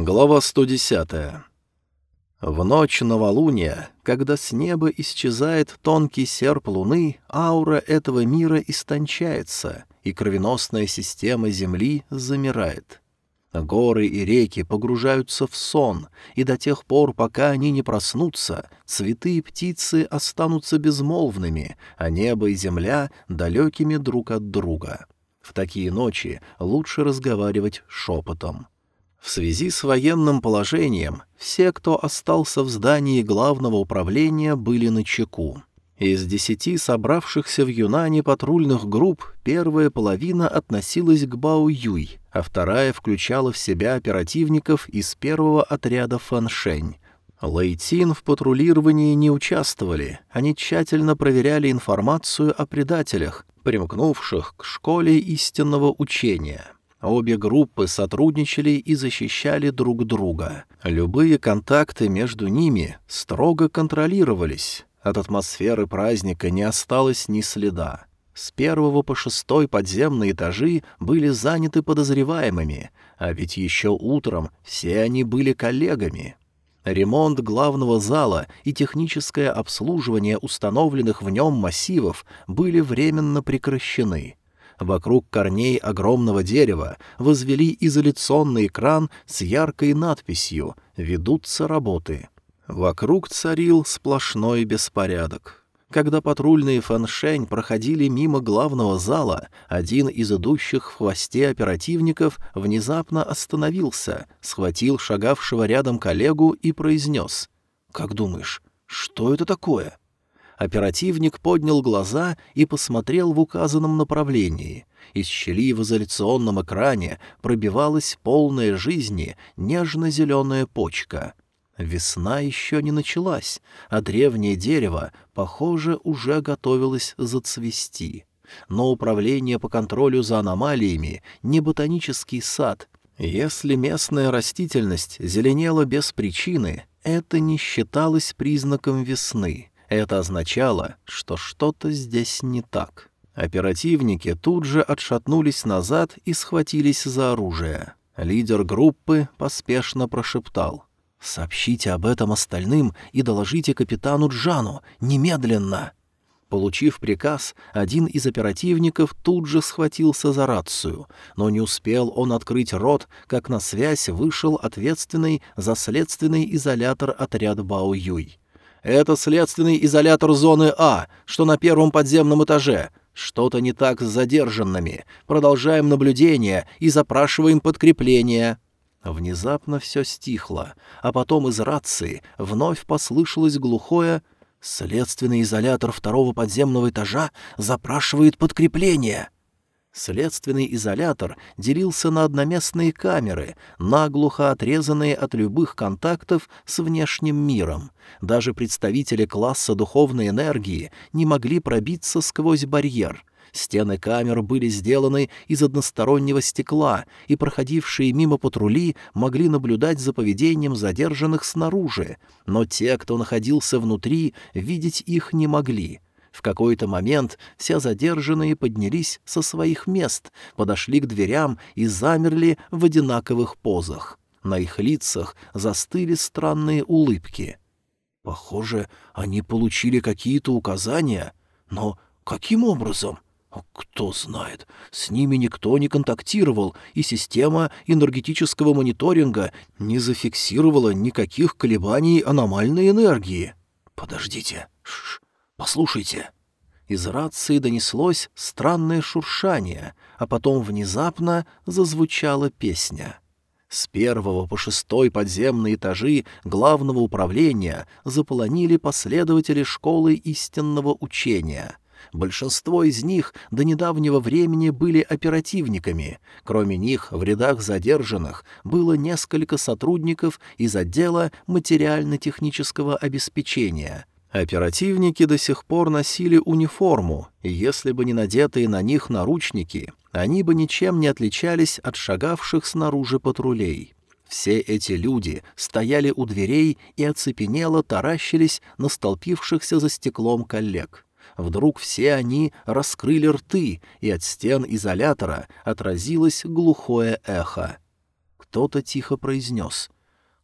Глава 110. В ночь новолуния, когда с неба исчезает тонкий серп луны, аура этого мира истончается, и кровеносная система Земли замирает. Горы и реки погружаются в сон, и до тех пор, пока они не проснутся, цветы и птицы останутся безмолвными, а небо и земля — далекими друг от друга. В такие ночи лучше разговаривать шепотом. В связи с военным положением все, кто остался в здании главного управления, были на чеку. Из десяти собравшихся в Юнане патрульных групп первая половина относилась к Бао-Юй, а вторая включала в себя оперативников из первого отряда Фаншень. Лейтин в патрулировании не участвовали, они тщательно проверяли информацию о предателях, примкнувших к школе истинного учения. Обе группы сотрудничали и защищали друг друга. Любые контакты между ними строго контролировались. От атмосферы праздника не осталось ни следа. С первого по шестой подземные этажи были заняты подозреваемыми, а ведь еще утром все они были коллегами. Ремонт главного зала и техническое обслуживание установленных в нем массивов были временно прекращены. Вокруг корней огромного дерева возвели изоляционный экран с яркой надписью «Ведутся работы». Вокруг царил сплошной беспорядок. Когда патрульные фаншень проходили мимо главного зала, один из идущих в хвосте оперативников внезапно остановился, схватил шагавшего рядом коллегу и произнес «Как думаешь, что это такое?» Оперативник поднял глаза и посмотрел в указанном направлении. Из щели в изоляционном экране пробивалась полная жизни нежно-зеленая почка. Весна еще не началась, а древнее дерево, похоже, уже готовилось зацвести. Но управление по контролю за аномалиями не ботанический сад. Если местная растительность зеленела без причины, это не считалось признаком весны — это означало, что что-то здесь не так. Оперативники тут же отшатнулись назад и схватились за оружие. Лидер группы поспешно прошептал. «Сообщите об этом остальным и доложите капитану Джану. Немедленно!» Получив приказ, один из оперативников тут же схватился за рацию, но не успел он открыть рот, как на связь вышел ответственный за следственный изолятор отряда Бао-Юй. Это следственный изолятор зоны А, что на первом подземном этаже. Что-то не так с задержанными. Продолжаем наблюдение и запрашиваем подкрепление». Внезапно все стихло, а потом из рации вновь послышалось глухое «Следственный изолятор второго подземного этажа запрашивает подкрепление». Следственный изолятор делился на одноместные камеры, наглухо отрезанные от любых контактов с внешним миром. Даже представители класса духовной энергии не могли пробиться сквозь барьер. Стены камер были сделаны из одностороннего стекла, и проходившие мимо патрули могли наблюдать за поведением задержанных снаружи, но те, кто находился внутри, видеть их не могли — в какой-то момент все задержанные поднялись со своих мест, подошли к дверям и замерли в одинаковых позах. На их лицах застыли странные улыбки. Похоже, они получили какие-то указания, но каким образом? Кто знает, с ними никто не контактировал, и система энергетического мониторинга не зафиксировала никаких колебаний аномальной энергии. Подождите, Ш Послушайте!» Из рации донеслось странное шуршание, а потом внезапно зазвучала песня. С первого по шестой подземные этажи главного управления заполонили последователи школы истинного учения. Большинство из них до недавнего времени были оперативниками. Кроме них, в рядах задержанных было несколько сотрудников из отдела материально-технического обеспечения — Оперативники до сих пор носили униформу, и если бы не надетые на них наручники, они бы ничем не отличались от шагавших снаружи патрулей. Все эти люди стояли у дверей и оцепенело таращились на столпившихся за стеклом коллег. Вдруг все они раскрыли рты, и от стен изолятора отразилось глухое эхо. Кто-то тихо произнес.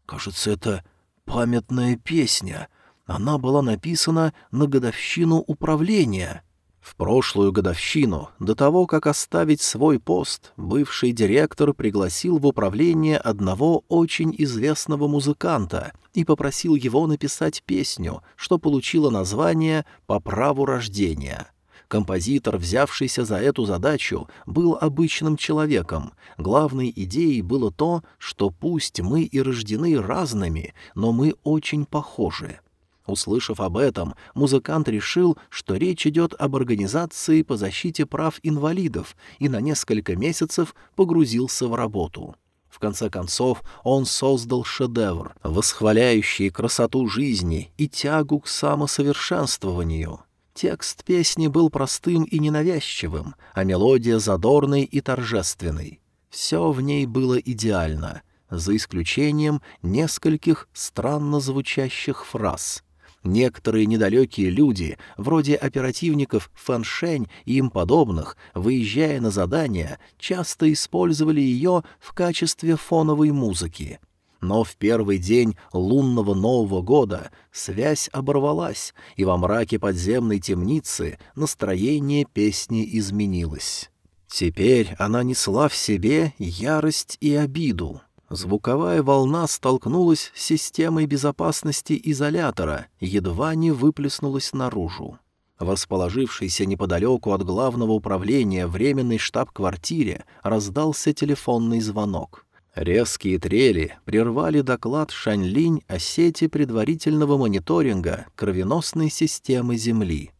«Кажется, это памятная песня. Она была написана на годовщину управления». В прошлую годовщину, до того, как оставить свой пост, бывший директор пригласил в управление одного очень известного музыканта и попросил его написать песню, что получило название «По праву рождения». Композитор, взявшийся за эту задачу, был обычным человеком. Главной идеей было то, что пусть мы и рождены разными, но мы очень похожи. Услышав об этом, музыкант решил, что речь идет об организации по защите прав инвалидов и на несколько месяцев погрузился в работу. В конце концов, он создал шедевр, восхваляющий красоту жизни и тягу к самосовершенствованию. Текст песни был простым и ненавязчивым, а мелодия задорной и торжественной. Все в ней было идеально, за исключением нескольких странно звучащих фраз — Некоторые недалекие люди, вроде оперативников Фэншень и им подобных, выезжая на задания, часто использовали ее в качестве фоновой музыки. Но в первый день лунного Нового года связь оборвалась, и во мраке подземной темницы настроение песни изменилось. Теперь она несла в себе ярость и обиду. Звуковая волна столкнулась с системой безопасности изолятора, едва не выплеснулась наружу. Восположившийся неподалеку от главного управления временной штаб-квартире раздался телефонный звонок. Резкие трели прервали доклад Шаньлинь о сети предварительного мониторинга кровеносной системы Земли.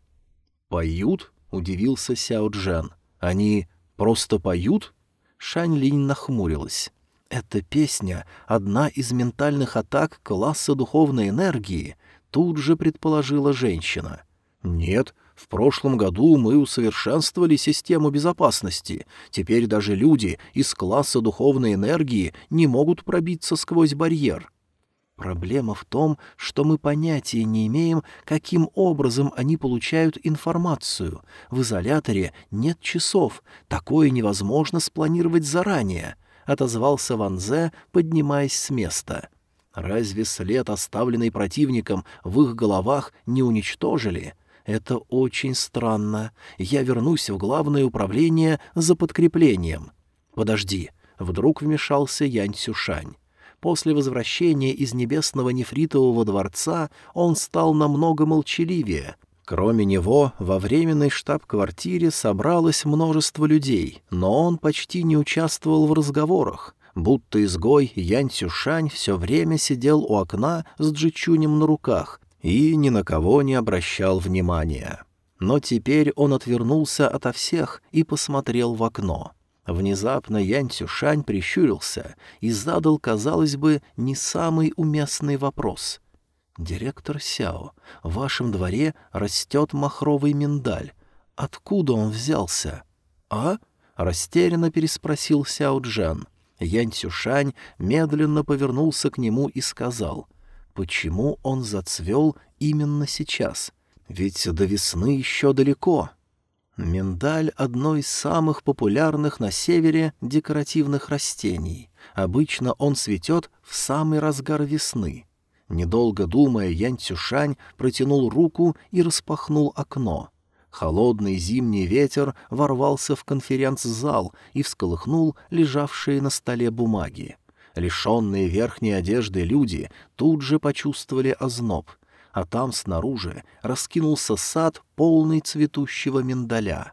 «Поют?» — удивился Сяо Джен. «Они просто поют?» Шаньлинь нахмурилась. Эта песня — одна из ментальных атак класса духовной энергии, тут же предположила женщина. Нет, в прошлом году мы усовершенствовали систему безопасности. Теперь даже люди из класса духовной энергии не могут пробиться сквозь барьер. Проблема в том, что мы понятия не имеем, каким образом они получают информацию. В изоляторе нет часов, такое невозможно спланировать заранее. — отозвался Ван Зе, поднимаясь с места. «Разве след, оставленный противником, в их головах не уничтожили?» «Это очень странно. Я вернусь в главное управление за подкреплением». «Подожди», — вдруг вмешался Янь Цюшань. После возвращения из небесного нефритового дворца он стал намного молчаливее, Кроме него, во временной штаб-квартире собралось множество людей, но он почти не участвовал в разговорах, будто изгой Янь Цюшань все время сидел у окна с Джичунем на руках и ни на кого не обращал внимания. Но теперь он отвернулся ото всех и посмотрел в окно. Внезапно Янь Цюшань прищурился и задал, казалось бы, не самый уместный вопрос — «Директор Сяо, в вашем дворе растет махровый миндаль. Откуда он взялся?» «А?» — растерянно переспросил Сяо Джан. Янь Цюшань медленно повернулся к нему и сказал, «Почему он зацвел именно сейчас? Ведь до весны еще далеко». Миндаль — одно из самых популярных на севере декоративных растений. Обычно он цветет в самый разгар весны. Недолго думая, Ян Цюшань протянул руку и распахнул окно. Холодный зимний ветер ворвался в конференц-зал и всколыхнул лежавшие на столе бумаги. Лишенные верхней одежды люди тут же почувствовали озноб, а там снаружи раскинулся сад, полный цветущего миндаля.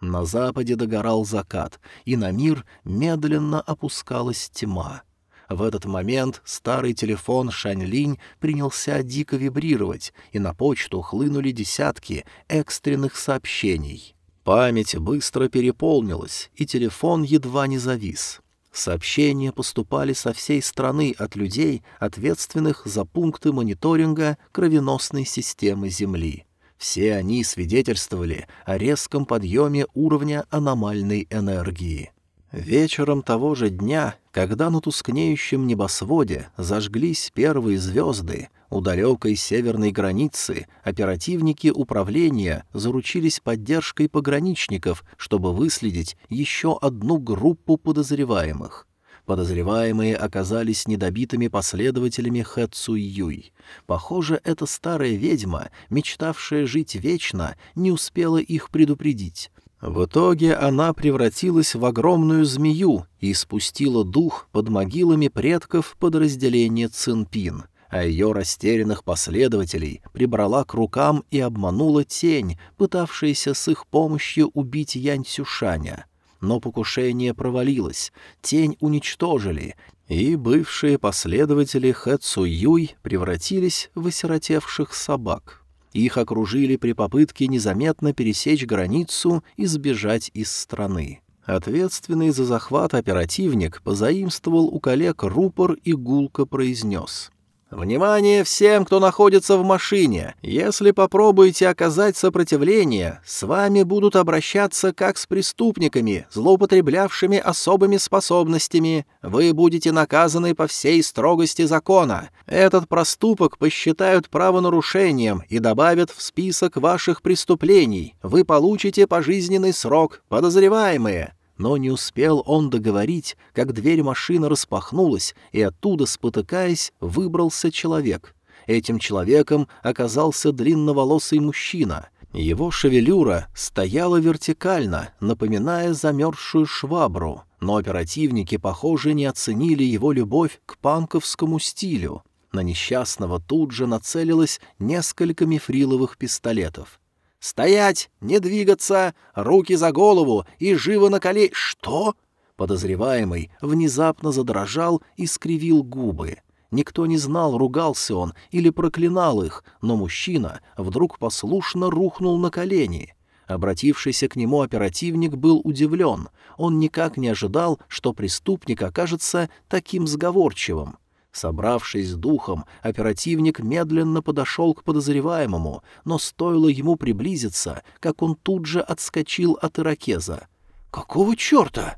На западе догорал закат, и на мир медленно опускалась тьма — в этот момент старый телефон Шаньлинь принялся дико вибрировать, и на почту хлынули десятки экстренных сообщений. Память быстро переполнилась, и телефон едва не завис. Сообщения поступали со всей страны от людей, ответственных за пункты мониторинга кровеносной системы Земли. Все они свидетельствовали о резком подъеме уровня аномальной энергии. Вечером того же дня, когда на тускнеющем небосводе зажглись первые звезды, у далекой северной границы оперативники управления заручились поддержкой пограничников, чтобы выследить еще одну группу подозреваемых. Подозреваемые оказались недобитыми последователями Хэ Юй. Похоже, эта старая ведьма, мечтавшая жить вечно, не успела их предупредить. В итоге она превратилась в огромную змею и спустила дух под могилами предков подразделения Цинпин, а ее растерянных последователей прибрала к рукам и обманула тень, пытавшаяся с их помощью убить Янь Цюшаня. Но покушение провалилось, тень уничтожили, и бывшие последователи Хэ Цу Юй превратились в осиротевших собак. Их окружили при попытке незаметно пересечь границу и сбежать из страны. Ответственный за захват оперативник позаимствовал у коллег рупор и гулко произнес. «Внимание всем, кто находится в машине! Если попробуете оказать сопротивление, с вами будут обращаться как с преступниками, злоупотреблявшими особыми способностями. Вы будете наказаны по всей строгости закона. Этот проступок посчитают правонарушением и добавят в список ваших преступлений. Вы получите пожизненный срок, подозреваемые». Но не успел он договорить, как дверь машины распахнулась, и оттуда, спотыкаясь, выбрался человек. Этим человеком оказался длинноволосый мужчина. Его шевелюра стояла вертикально, напоминая замерзшую швабру, но оперативники, похоже, не оценили его любовь к панковскому стилю. На несчастного тут же нацелилось несколько мифриловых пистолетов. «Стоять! Не двигаться! Руки за голову и живо на коле...» «Что?» Подозреваемый внезапно задрожал и скривил губы. Никто не знал, ругался он или проклинал их, но мужчина вдруг послушно рухнул на колени. Обратившийся к нему оперативник был удивлен. Он никак не ожидал, что преступник окажется таким сговорчивым. Собравшись с духом, оперативник медленно подошел к подозреваемому, но стоило ему приблизиться, как он тут же отскочил от иракеза. «Какого черта?»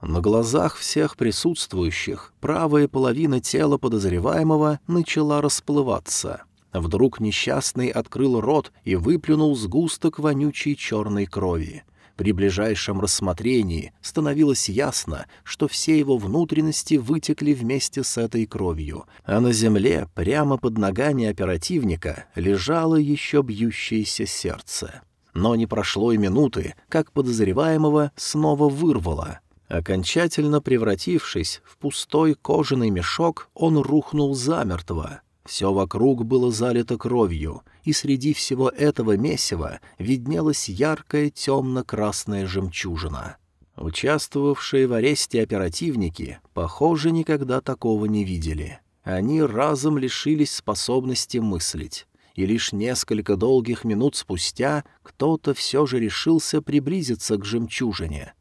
На глазах всех присутствующих правая половина тела подозреваемого начала расплываться. Вдруг несчастный открыл рот и выплюнул сгусток вонючей черной крови. При ближайшем рассмотрении становилось ясно, что все его внутренности вытекли вместе с этой кровью, а на земле, прямо под ногами оперативника, лежало еще бьющееся сердце. Но не прошло и минуты, как подозреваемого снова вырвало. Окончательно превратившись в пустой кожаный мешок, он рухнул замертво. Все вокруг было залито кровью, и среди всего этого месива виднелась яркая темно-красная жемчужина. Участвовавшие в аресте оперативники, похоже, никогда такого не видели. Они разом лишились способности мыслить, и лишь несколько долгих минут спустя кто-то все же решился приблизиться к жемчужине.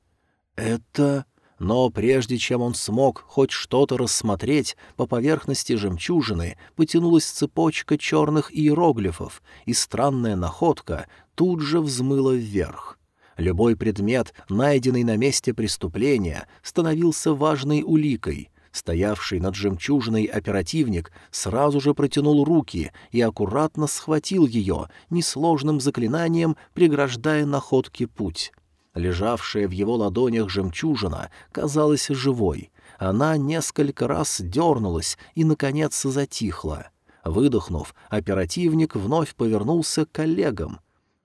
«Это...» Но прежде чем он смог хоть что-то рассмотреть, по поверхности жемчужины потянулась цепочка черных иероглифов, и странная находка тут же взмыла вверх. Любой предмет, найденный на месте преступления, становился важной уликой. Стоявший над жемчужиной оперативник сразу же протянул руки и аккуратно схватил ее, несложным заклинанием преграждая находке путь. Лежавшая в его ладонях жемчужина казалась живой. Она несколько раз дернулась и, наконец, затихла. Выдохнув, оперативник вновь повернулся к коллегам.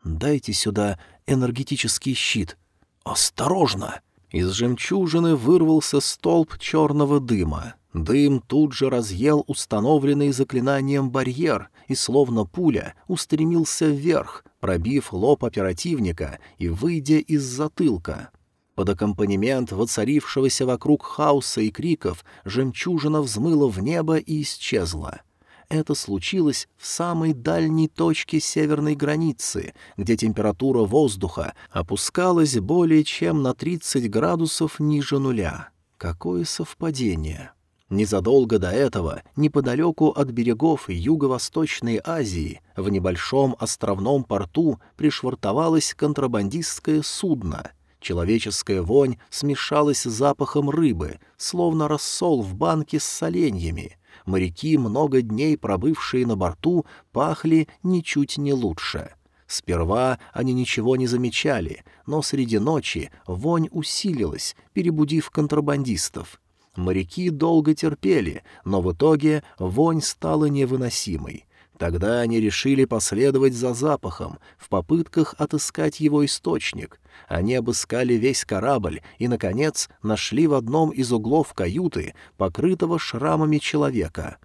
«Дайте сюда энергетический щит». «Осторожно!» Из жемчужины вырвался столб черного дыма. Дым тут же разъел установленный заклинанием барьер и, словно пуля, устремился вверх, пробив лоб оперативника и выйдя из затылка. Под аккомпанемент воцарившегося вокруг хаоса и криков жемчужина взмыла в небо и исчезла. Это случилось в самой дальней точке северной границы, где температура воздуха опускалась более чем на 30 градусов ниже нуля. Какое совпадение! Незадолго до этого, неподалеку от берегов Юго-Восточной Азии, в небольшом островном порту пришвартовалось контрабандистское судно. Человеческая вонь смешалась с запахом рыбы, словно рассол в банке с соленьями. Моряки, много дней пробывшие на борту, пахли ничуть не лучше. Сперва они ничего не замечали, но среди ночи вонь усилилась, перебудив контрабандистов — Моряки долго терпели, но в итоге вонь стала невыносимой. Тогда они решили последовать за запахом, в попытках отыскать его источник. Они обыскали весь корабль и, наконец, нашли в одном из углов каюты покрытого шрамами человека.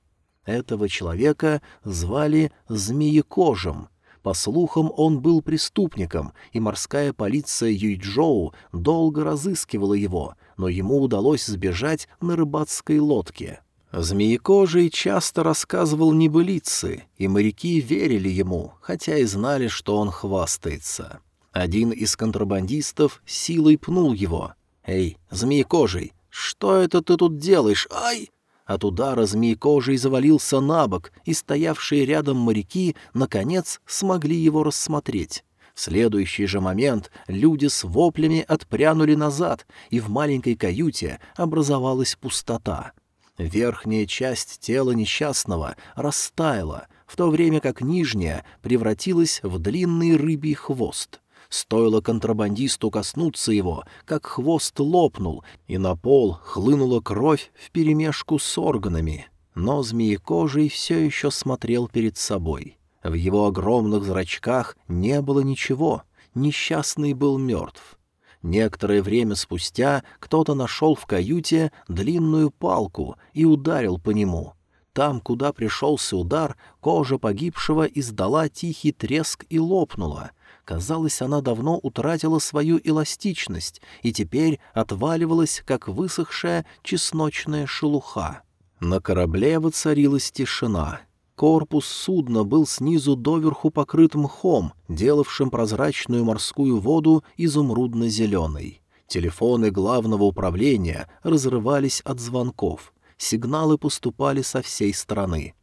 Этого человека звали Змеекожем. По слухам, он был преступником, и морская полиция Юйчжоу долго разыскивала его, но ему удалось сбежать на рыбацкой лодке. Змеекожий часто рассказывал небылицы, и моряки верили ему, хотя и знали, что он хвастается. Один из контрабандистов силой пнул его. «Эй, змеекожий, что это ты тут делаешь? Ай!» От удара змеекожий завалился на бок, и стоявшие рядом моряки, наконец, смогли его рассмотреть. В следующий же момент люди с воплями отпрянули назад, и в маленькой каюте образовалась пустота — Верхняя часть тела несчастного растаяла, в то время как нижняя превратилась в длинный рыбий хвост. Стоило контрабандисту коснуться его, как хвост лопнул, и на пол хлынула кровь вперемешку с органами. Но змеекожий все еще смотрел перед собой. В его огромных зрачках не было ничего, несчастный был мертв. Некоторое время спустя кто-то нашел в каюте длинную палку и ударил по нему. Там, куда пришелся удар, кожа погибшего издала тихий треск и лопнула. Казалось, она давно утратила свою эластичность и теперь отваливалась, как высохшая чесночная шелуха. На корабле воцарилась тишина, Корпус судна был снизу доверху покрыт мхом, делавшим прозрачную морскую воду изумрудно-зеленой. Телефоны главного управления разрывались от звонков. Сигналы поступали со всей страны.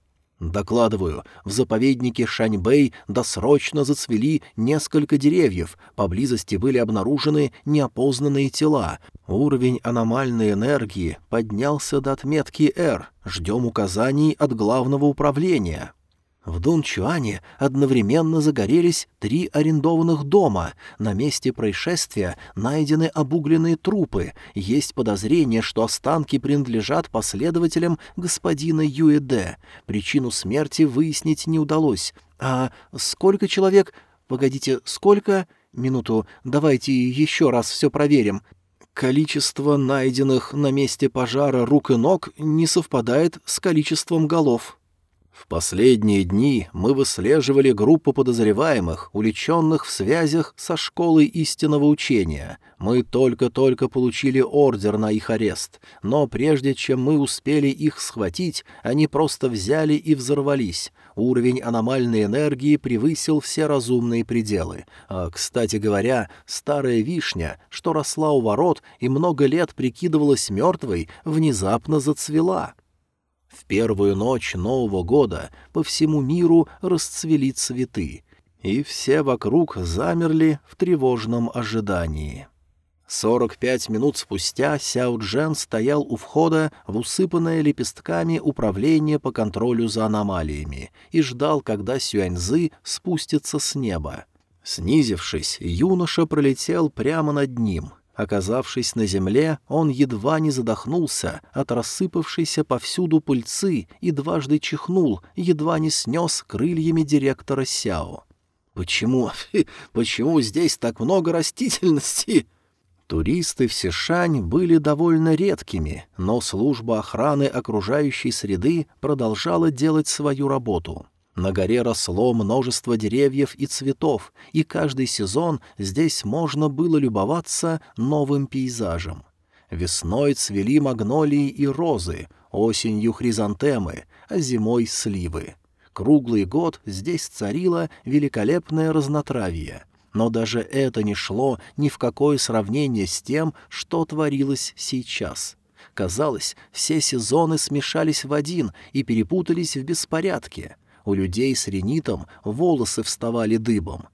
Докладываю, в заповеднике Шаньбэй досрочно зацвели несколько деревьев, поблизости были обнаружены неопознанные тела. Уровень аномальной энергии поднялся до отметки R. Ждем указаний от главного управления. В Дунчуане одновременно загорелись три арендованных дома. На месте происшествия найдены обугленные трупы. Есть подозрение, что останки принадлежат последователям господина Юэде. Причину смерти выяснить не удалось. А сколько человек... Погодите, сколько... Минуту, давайте еще раз все проверим. Количество найденных на месте пожара рук и ног не совпадает с количеством голов. В последние дни мы выслеживали группу подозреваемых, уличенных в связях со школой истинного учения. Мы только-только получили ордер на их арест, но прежде чем мы успели их схватить, они просто взяли и взорвались. Уровень аномальной энергии превысил все разумные пределы. А, кстати говоря, старая вишня, что росла у ворот и много лет прикидывалась мертвой, внезапно зацвела. В первую ночь Нового года по всему миру расцвели цветы, и все вокруг замерли в тревожном ожидании. Сорок пять минут спустя Сяо Джен стоял у входа в усыпанное лепестками управление по контролю за аномалиями и ждал, когда Сюаньзы спустится с неба. Снизившись, юноша пролетел прямо над ним — Оказавшись на земле, он едва не задохнулся от рассыпавшейся повсюду пыльцы и дважды чихнул, едва не снес крыльями директора Сяо. «Почему... почему здесь так много растительности?» Туристы в Сишань были довольно редкими, но служба охраны окружающей среды продолжала делать свою работу. На горе росло множество деревьев и цветов, и каждый сезон здесь можно было любоваться новым пейзажем. Весной цвели магнолии и розы, осенью хризантемы, а зимой сливы. Круглый год здесь царило великолепное разнотравье. Но даже это не шло ни в какое сравнение с тем, что творилось сейчас. Казалось, все сезоны смешались в один и перепутались в беспорядке — у людей с ренитом волосы вставали дыбом.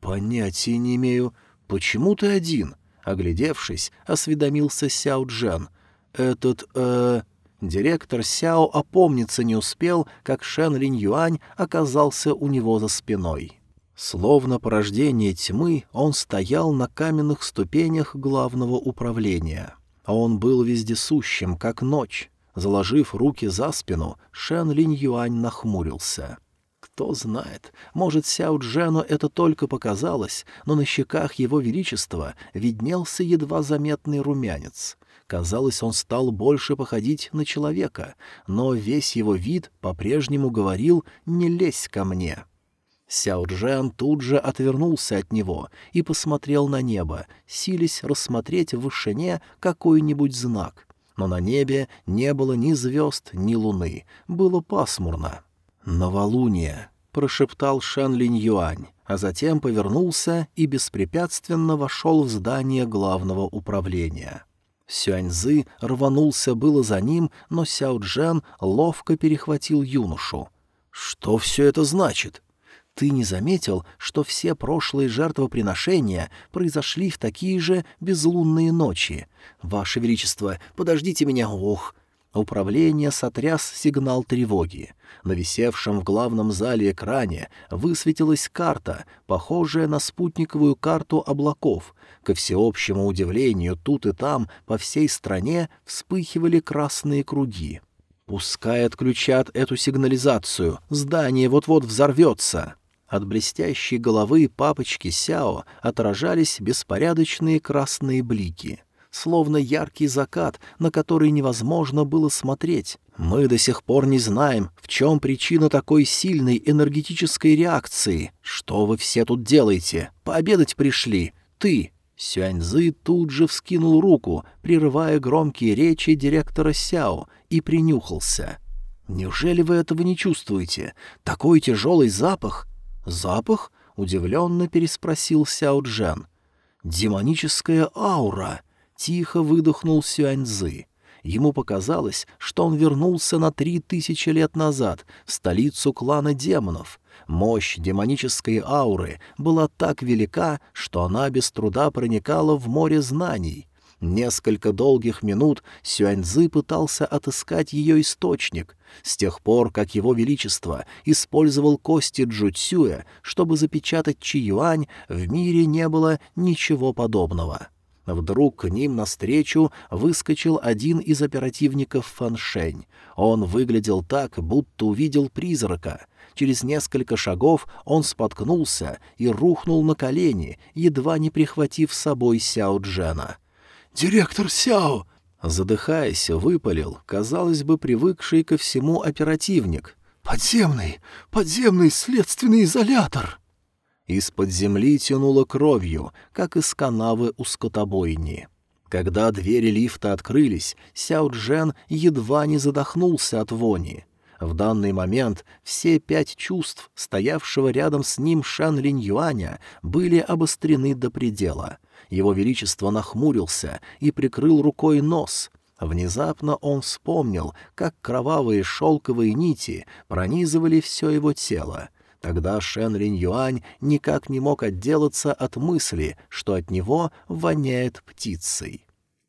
«Понятия не имею. Почему ты один?» Оглядевшись, осведомился Сяо Джен. «Этот, э...» Директор Сяо опомниться не успел, как Шен Линь Юань оказался у него за спиной. Словно порождение тьмы, он стоял на каменных ступенях главного управления. он был вездесущим, как ночь. Заложив руки за спину, Шен Линь Юань нахмурился. Кто знает, может, Сяо Джену это только показалось, но на щеках его величества виднелся едва заметный румянец. Казалось, он стал больше походить на человека, но весь его вид по-прежнему говорил «не лезь ко мне». Сяо Джен тут же отвернулся от него и посмотрел на небо, сились рассмотреть в вышине какой-нибудь знак. Но на небе не было ни звезд, ни луны, было пасмурно. «Новолуние», — прошептал Шан Линь Юань, а затем повернулся и беспрепятственно вошел в здание главного управления. Сюаньзы рванулся было за ним, но Сяо Джен ловко перехватил юношу. «Что все это значит?» Ты не заметил, что все прошлые жертвоприношения произошли в такие же безлунные ночи? Ваше Величество, подождите меня, ох!» Управление сотряс сигнал тревоги. На висевшем в главном зале экране высветилась карта, похожая на спутниковую карту облаков. Ко всеобщему удивлению, тут и там по всей стране вспыхивали красные круги. «Пускай отключат эту сигнализацию, здание вот-вот взорвется!» От блестящей головы папочки Сяо отражались беспорядочные красные блики, словно яркий закат, на который невозможно было смотреть. Мы до сих пор не знаем, в чем причина такой сильной энергетической реакции. Что вы все тут делаете? Пообедать пришли. Ты, Сюаньзы тут же вскинул руку, прерывая громкие речи директора Сяо, и принюхался. «Неужели вы этого не чувствуете? Такой тяжелый запах! «Запах?» — удивленно переспросил Сяо Джен. «Демоническая аура!» — тихо выдохнул Сюаньзы. Ему показалось, что он вернулся на три тысячи лет назад, в столицу клана демонов. Мощь демонической ауры была так велика, что она без труда проникала в море знаний. Несколько долгих минут Сюаньзы пытался отыскать ее источник. С тех пор, как его величество использовал кости Джуцюя, чтобы запечатать Чиюань, в мире не было ничего подобного. Вдруг к ним навстречу выскочил один из оперативников Фаншень. Он выглядел так, будто увидел призрака. Через несколько шагов он споткнулся и рухнул на колени, едва не прихватив с собой Сяо Джена — «Директор Сяо!» Задыхаясь, выпалил, казалось бы, привыкший ко всему оперативник. «Подземный! Подземный следственный изолятор!» Из-под земли тянуло кровью, как из канавы у скотобойни. Когда двери лифта открылись, Сяо Джен едва не задохнулся от вони. В данный момент все пять чувств, стоявшего рядом с ним Шан Линь Юаня, были обострены до предела — его Величество нахмурился и прикрыл рукой нос. Внезапно он вспомнил, как кровавые шелковые нити пронизывали все его тело. Тогда Шен Линь Юань никак не мог отделаться от мысли, что от него воняет птицей.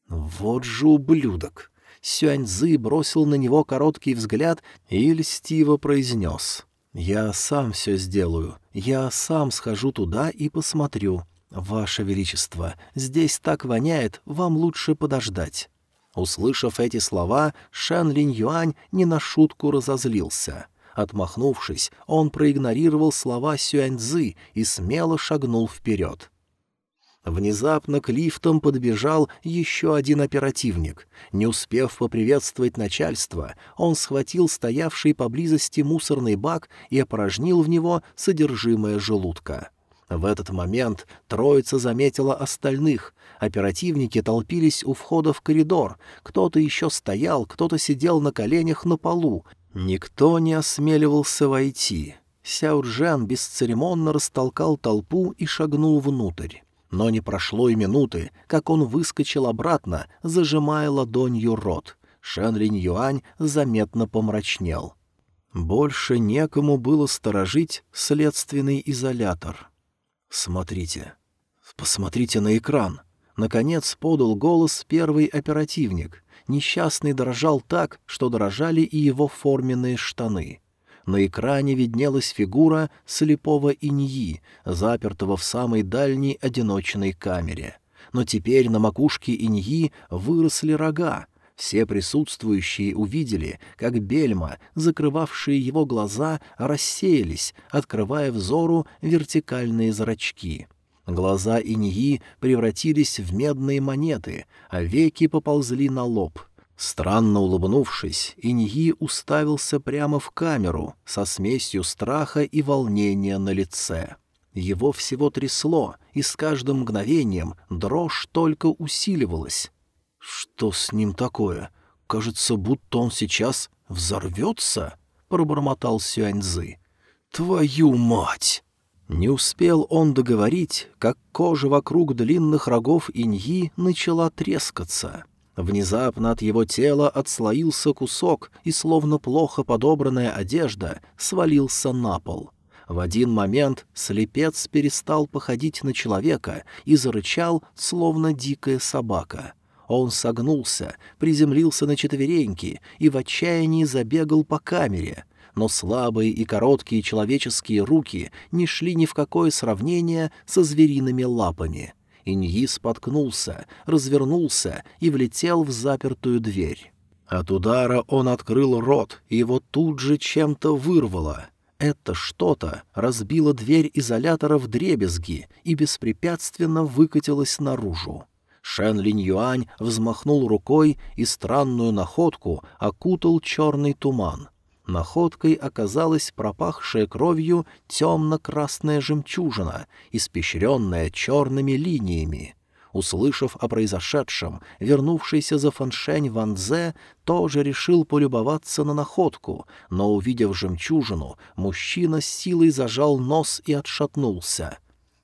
«Вот же ублюдок!» Сюаньзы бросил на него короткий взгляд и льстиво произнес. «Я сам все сделаю. Я сам схожу туда и посмотрю. «Ваше Величество, здесь так воняет, вам лучше подождать». Услышав эти слова, Шан Линь Юань не на шутку разозлился. Отмахнувшись, он проигнорировал слова Сюаньцзы и смело шагнул вперед. Внезапно к лифтам подбежал еще один оперативник. Не успев поприветствовать начальство, он схватил стоявший поблизости мусорный бак и опорожнил в него содержимое желудка. В этот момент троица заметила остальных. Оперативники толпились у входа в коридор. Кто-то еще стоял, кто-то сидел на коленях на полу. Никто не осмеливался войти. Сяо бесцеремонно растолкал толпу и шагнул внутрь. Но не прошло и минуты, как он выскочил обратно, зажимая ладонью рот. Шэн Юань заметно помрачнел. Больше некому было сторожить следственный изолятор. «Смотрите. Посмотрите на экран». Наконец подал голос первый оперативник. Несчастный дрожал так, что дрожали и его форменные штаны. На экране виднелась фигура слепого иньи, запертого в самой дальней одиночной камере. но теперь на макушке Иньи выросли рога. Все присутствующие увидели, как бельма, закрывавшие его глаза, рассеялись, открывая взору вертикальные зрачки. Глаза Иньи превратились в медные монеты, а веки поползли на лоб — Странно улыбнувшись, Иньи уставился прямо в камеру со смесью страха и волнения на лице. Его всего трясло, и с каждым мгновением дрожь только усиливалась. «Что с ним такое? Кажется, будто он сейчас взорвется?» — пробормотал Сюаньзы. «Твою мать!» Не успел он договорить, как кожа вокруг длинных рогов иньи начала трескаться. Внезапно от его тела отслоился кусок, и словно плохо подобранная одежда свалился на пол. В один момент слепец перестал походить на человека и зарычал, словно дикая собака. Он согнулся, приземлился на четвереньки и в отчаянии забегал по камере — но слабые и короткие человеческие руки не шли ни в какое сравнение со звериными лапами. Иньи споткнулся, развернулся и влетел в запертую дверь. От удара он открыл рот, и его тут же чем-то вырвало. Это что-то разбило дверь изолятора в дребезги и беспрепятственно выкатилось наружу. Шен Линь Юань взмахнул рукой, и странную находку окутал черный туман. Находкой оказалась пропахшая кровью темно-красная жемчужина, испещренная черными линиями. Услышав о произошедшем, вернувшийся за Фаншень Ван Зе тоже решил полюбоваться на находку, но, увидев жемчужину, мужчина с силой зажал нос и отшатнулся.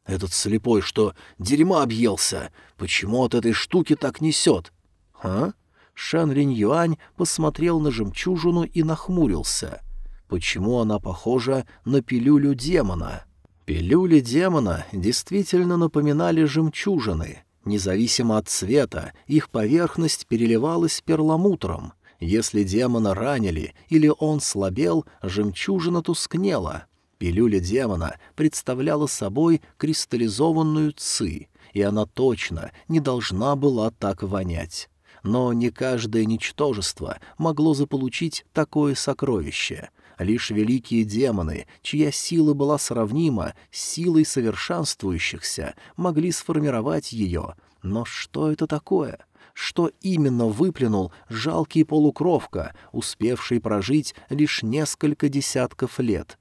«Этот слепой что, дерьма объелся? Почему от этой штуки так несет?» «А?» Шан Линь Юань посмотрел на жемчужину и нахмурился. Почему она похожа на пилюлю демона? Пилюли демона действительно напоминали жемчужины. Независимо от цвета, их поверхность переливалась перламутром. Если демона ранили или он слабел, жемчужина тускнела. Пилюля демона представляла собой кристаллизованную ци, и она точно не должна была так вонять. Но не каждое ничтожество могло заполучить такое сокровище. Лишь великие демоны, чья сила была сравнима с силой совершенствующихся, могли сформировать ее. Но что это такое? Что именно выплюнул жалкий полукровка, успевший прожить лишь несколько десятков лет?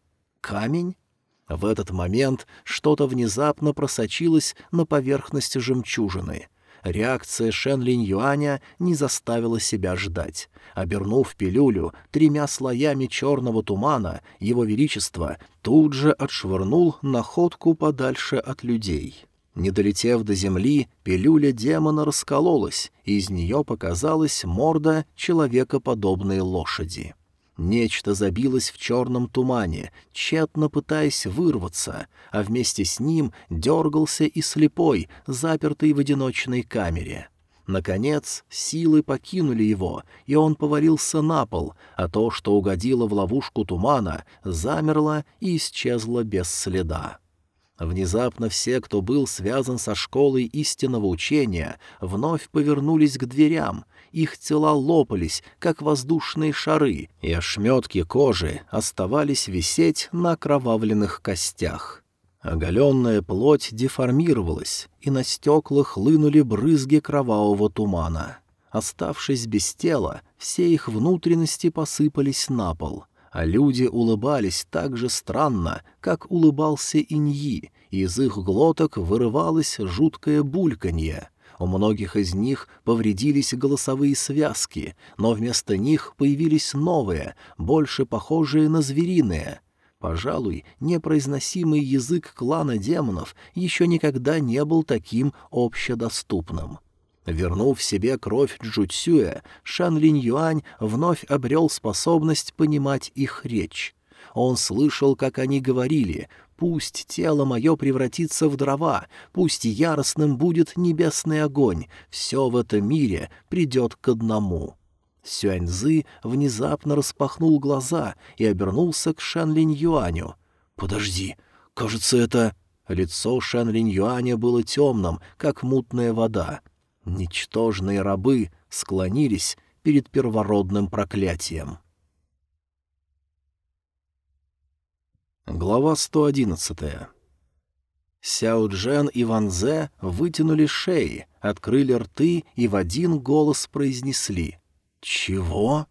Камень? В этот момент что-то внезапно просочилось на поверхность жемчужины — Реакция Шен Линь Юаня не заставила себя ждать. Обернув пилюлю тремя слоями черного тумана, его величество тут же отшвырнул находку подальше от людей. Не долетев до земли, пилюля демона раскололась, и из нее показалась морда человекоподобной лошади. Нечто забилось в черном тумане, тщетно пытаясь вырваться, а вместе с ним дергался и слепой, запертый в одиночной камере. Наконец, силы покинули его, и он повалился на пол, а то, что угодило в ловушку тумана, замерло и исчезло без следа. Внезапно все, кто был связан со школой истинного учения, вновь повернулись к дверям, их тела лопались, как воздушные шары, и ошметки кожи оставались висеть на окровавленных костях. Оголенная плоть деформировалась, и на стекла хлынули брызги кровавого тумана. Оставшись без тела, все их внутренности посыпались на пол, а люди улыбались так же странно, как улыбался Иньи, и из их глоток вырывалось жуткое бульканье — у многих из них повредились голосовые связки, но вместо них появились новые, больше похожие на звериные. Пожалуй, непроизносимый язык клана демонов еще никогда не был таким общедоступным. Вернув себе кровь Джуцюя, Шан Линь Юань вновь обрел способность понимать их речь. Он слышал, как они говорили, Пусть тело мое превратится в дрова, пусть яростным будет небесный огонь, все в этом мире придет к одному». Сюаньзы внезапно распахнул глаза и обернулся к Шан Линь Юаню. «Подожди, кажется, это...» Лицо Шэн Линь Юаня было темным, как мутная вода. Ничтожные рабы склонились перед первородным проклятием. Глава 111 Сяо Джен и Ван Зе вытянули шеи, открыли рты и в один голос произнесли «Чего?».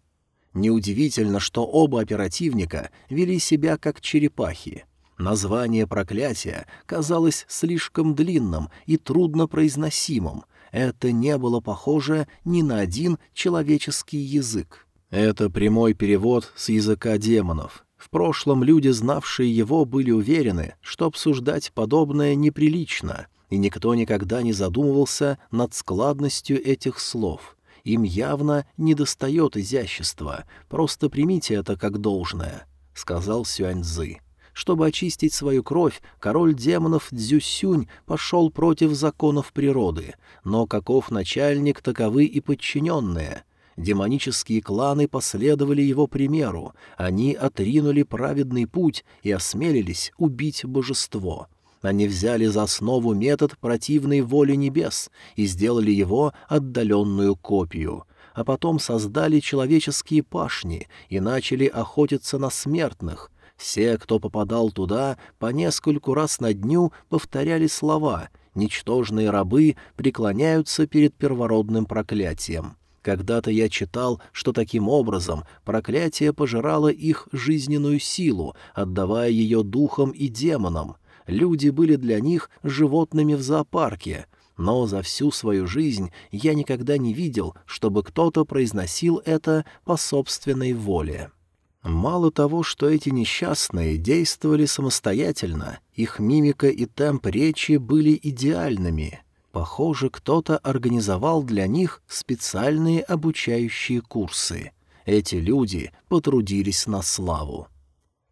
Неудивительно, что оба оперативника вели себя как черепахи. Название проклятия казалось слишком длинным и труднопроизносимым. Это не было похоже ни на один человеческий язык. Это прямой перевод с языка демонов, в прошлом люди, знавшие его, были уверены, что обсуждать подобное неприлично, и никто никогда не задумывался над складностью этих слов. Им явно недостает изящества, просто примите это как должное, — сказал Сюаньзы. Чтобы очистить свою кровь, король демонов Дзюсюнь пошел против законов природы, но каков начальник, таковы и подчиненные — Демонические кланы последовали его примеру, они отринули праведный путь и осмелились убить божество. Они взяли за основу метод противной воли небес и сделали его отдаленную копию, а потом создали человеческие пашни и начали охотиться на смертных. Все, кто попадал туда, по нескольку раз на дню повторяли слова «Ничтожные рабы преклоняются перед первородным проклятием». Когда-то я читал, что таким образом проклятие пожирало их жизненную силу, отдавая ее духам и демонам. Люди были для них животными в зоопарке, но за всю свою жизнь я никогда не видел, чтобы кто-то произносил это по собственной воле. Мало того, что эти несчастные действовали самостоятельно, их мимика и темп речи были идеальными — Похоже, кто-то организовал для них специальные обучающие курсы. Эти люди потрудились на славу.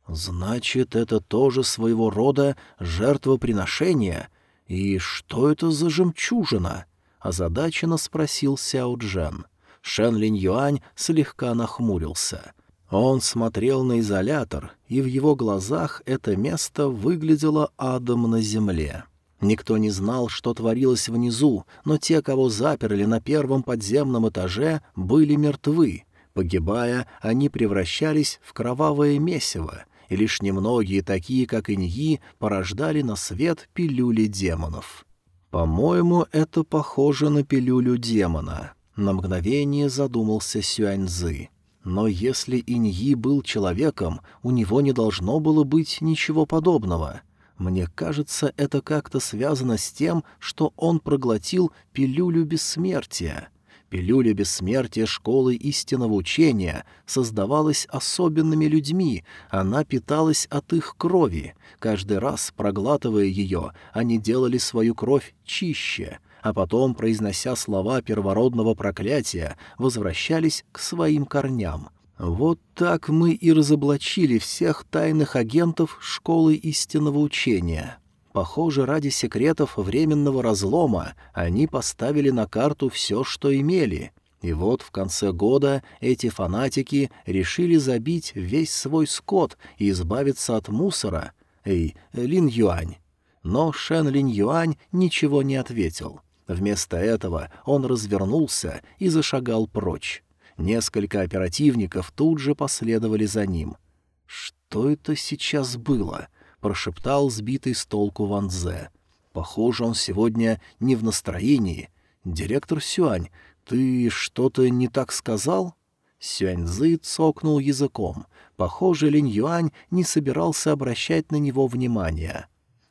Значит, это тоже своего рода жертвоприношение? И что это за жемчужина? Озадаченно спросил Сяо Джен. Шен Линь Юань слегка нахмурился. Он смотрел на изолятор, и в его глазах это место выглядело адом на земле. Никто не знал, что творилось внизу, но те, кого заперли на первом подземном этаже, были мертвы. Погибая, они превращались в кровавое месиво, и лишь немногие, такие как Иньи, порождали на свет пилюли демонов. «По-моему, это похоже на пилюлю демона», — на мгновение задумался Сюаньзы. Но если Иньи был человеком, у него не должно было быть ничего подобного — мне кажется, это как-то связано с тем, что он проглотил пилюлю бессмертия. Пилюля бессмертия школы истинного учения создавалась особенными людьми, она питалась от их крови. Каждый раз, проглатывая ее, они делали свою кровь чище, а потом, произнося слова первородного проклятия, возвращались к своим корням — вот так мы и разоблачили всех тайных агентов школы истинного учения. Похоже, ради секретов временного разлома они поставили на карту все, что имели. И вот в конце года эти фанатики решили забить весь свой скот и избавиться от мусора. Эй, Лин Юань. Но Шен Лин Юань ничего не ответил. Вместо этого он развернулся и зашагал прочь. Несколько оперативников тут же последовали за ним. «Что это сейчас было?» — прошептал сбитый с толку Ван Зе. «Похоже, он сегодня не в настроении. Директор Сюань, ты что-то не так сказал?» Сюаньзы цокнул языком. Похоже, Линь Юань не собирался обращать на него внимания.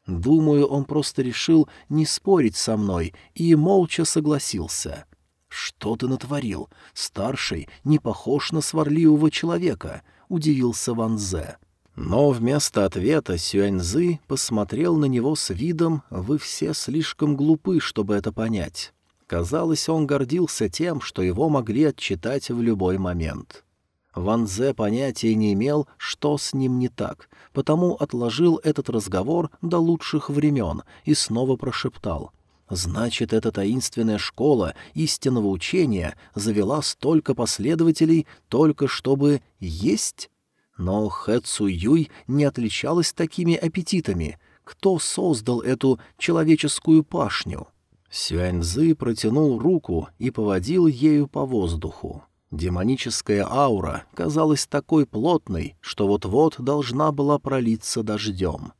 Думаю, он просто решил не спорить со мной и молча согласился. «Что ты натворил? Старший не похож на сварливого человека», — удивился Ван Зе. Но вместо ответа Сюаньзы посмотрел на него с видом «Вы все слишком глупы, чтобы это понять». Казалось, он гордился тем, что его могли отчитать в любой момент. Ван Зе понятия не имел, что с ним не так, потому отложил этот разговор до лучших времен и снова прошептал — Значит, эта таинственная школа истинного учения завела столько последователей только чтобы есть? Но Хэ Цу Юй не отличалась такими аппетитами. Кто создал эту человеческую пашню? Сюаньзы протянул руку и поводил ею по воздуху. Демоническая аура казалась такой плотной, что вот-вот должна была пролиться дождем.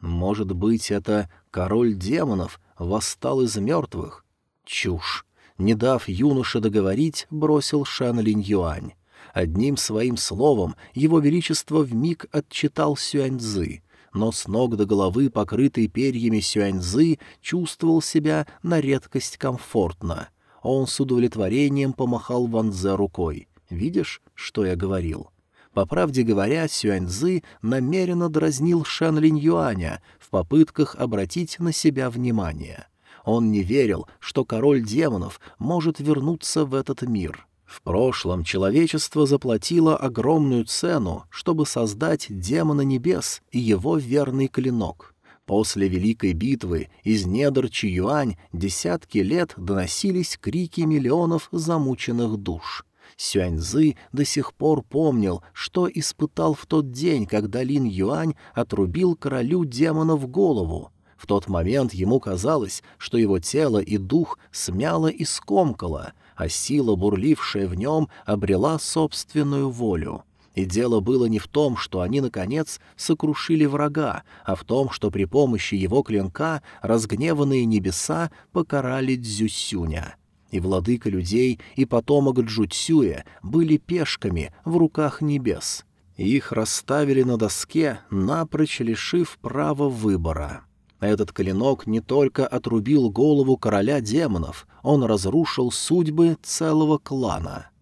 Может быть, это король демонов восстал из мертвых? Чушь. Не дав юноше договорить, бросил Шан Линь Юань. Одним своим словом его величество вмиг отчитал Сюаньзы, но с ног до головы, покрытый перьями Сюаньзы, чувствовал себя на редкость комфортно — он с удовлетворением помахал Ванзе рукой. «Видишь, что я говорил?» По правде говоря, Сюаньзы намеренно дразнил Шэн Линь Юаня в попытках обратить на себя внимание. Он не верил, что король демонов может вернуться в этот мир. В прошлом человечество заплатило огромную цену, чтобы создать демона небес и его верный клинок — После Великой битвы из недр Чиюань десятки лет доносились крики миллионов замученных душ. Сюаньзы до сих пор помнил, что испытал в тот день, когда Лин Юань отрубил королю демонов голову. В тот момент ему казалось, что его тело и дух смяло и скомкало, а сила, бурлившая в нем, обрела собственную волю. И дело было не в том, что они, наконец, сокрушили врага, а в том, что при помощи его клинка разгневанные небеса покарали Дзюсюня. И владыка людей, и потомок Джуцюя были пешками в руках небес. Их расставили на доске, напрочь лишив права выбора. Этот клинок не только отрубил голову короля демонов, он разрушил судьбы целого клана —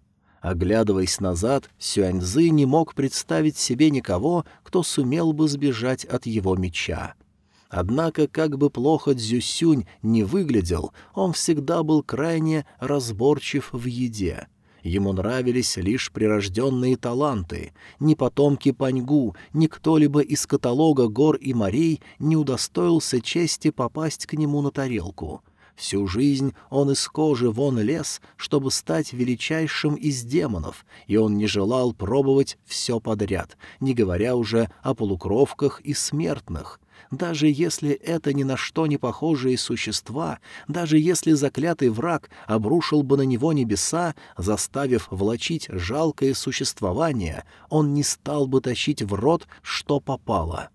Оглядываясь назад, Сюаньзы не мог представить себе никого, кто сумел бы сбежать от его меча. Однако, как бы плохо Дзюсюнь не выглядел, он всегда был крайне разборчив в еде. Ему нравились лишь прирожденные таланты. Ни потомки Паньгу, ни кто-либо из каталога гор и морей не удостоился чести попасть к нему на тарелку — Всю жизнь он из кожи вон лез, чтобы стать величайшим из демонов, и он не желал пробовать все подряд, не говоря уже о полукровках и смертных. Даже если это ни на что не похожие существа, даже если заклятый враг обрушил бы на него небеса, заставив влачить жалкое существование, он не стал бы тащить в рот, что попало.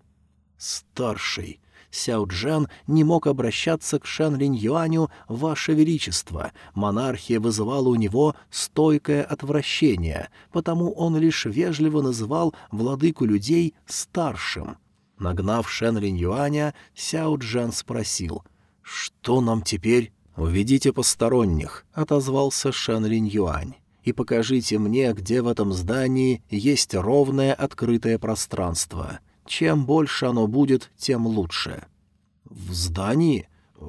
«Старший», Сяо Джен не мог обращаться к Шэн Линь Юаню «Ваше Величество». Монархия вызывала у него стойкое отвращение, потому он лишь вежливо называл владыку людей «старшим». Нагнав Шэн Линь Юаня, Сяо Джен спросил «Что нам теперь?» «Уведите посторонних», — отозвался Шэн Линь Юань и покажите мне, где в этом здании есть ровное открытое пространство. Чем больше оно будет, тем лучше. В здании?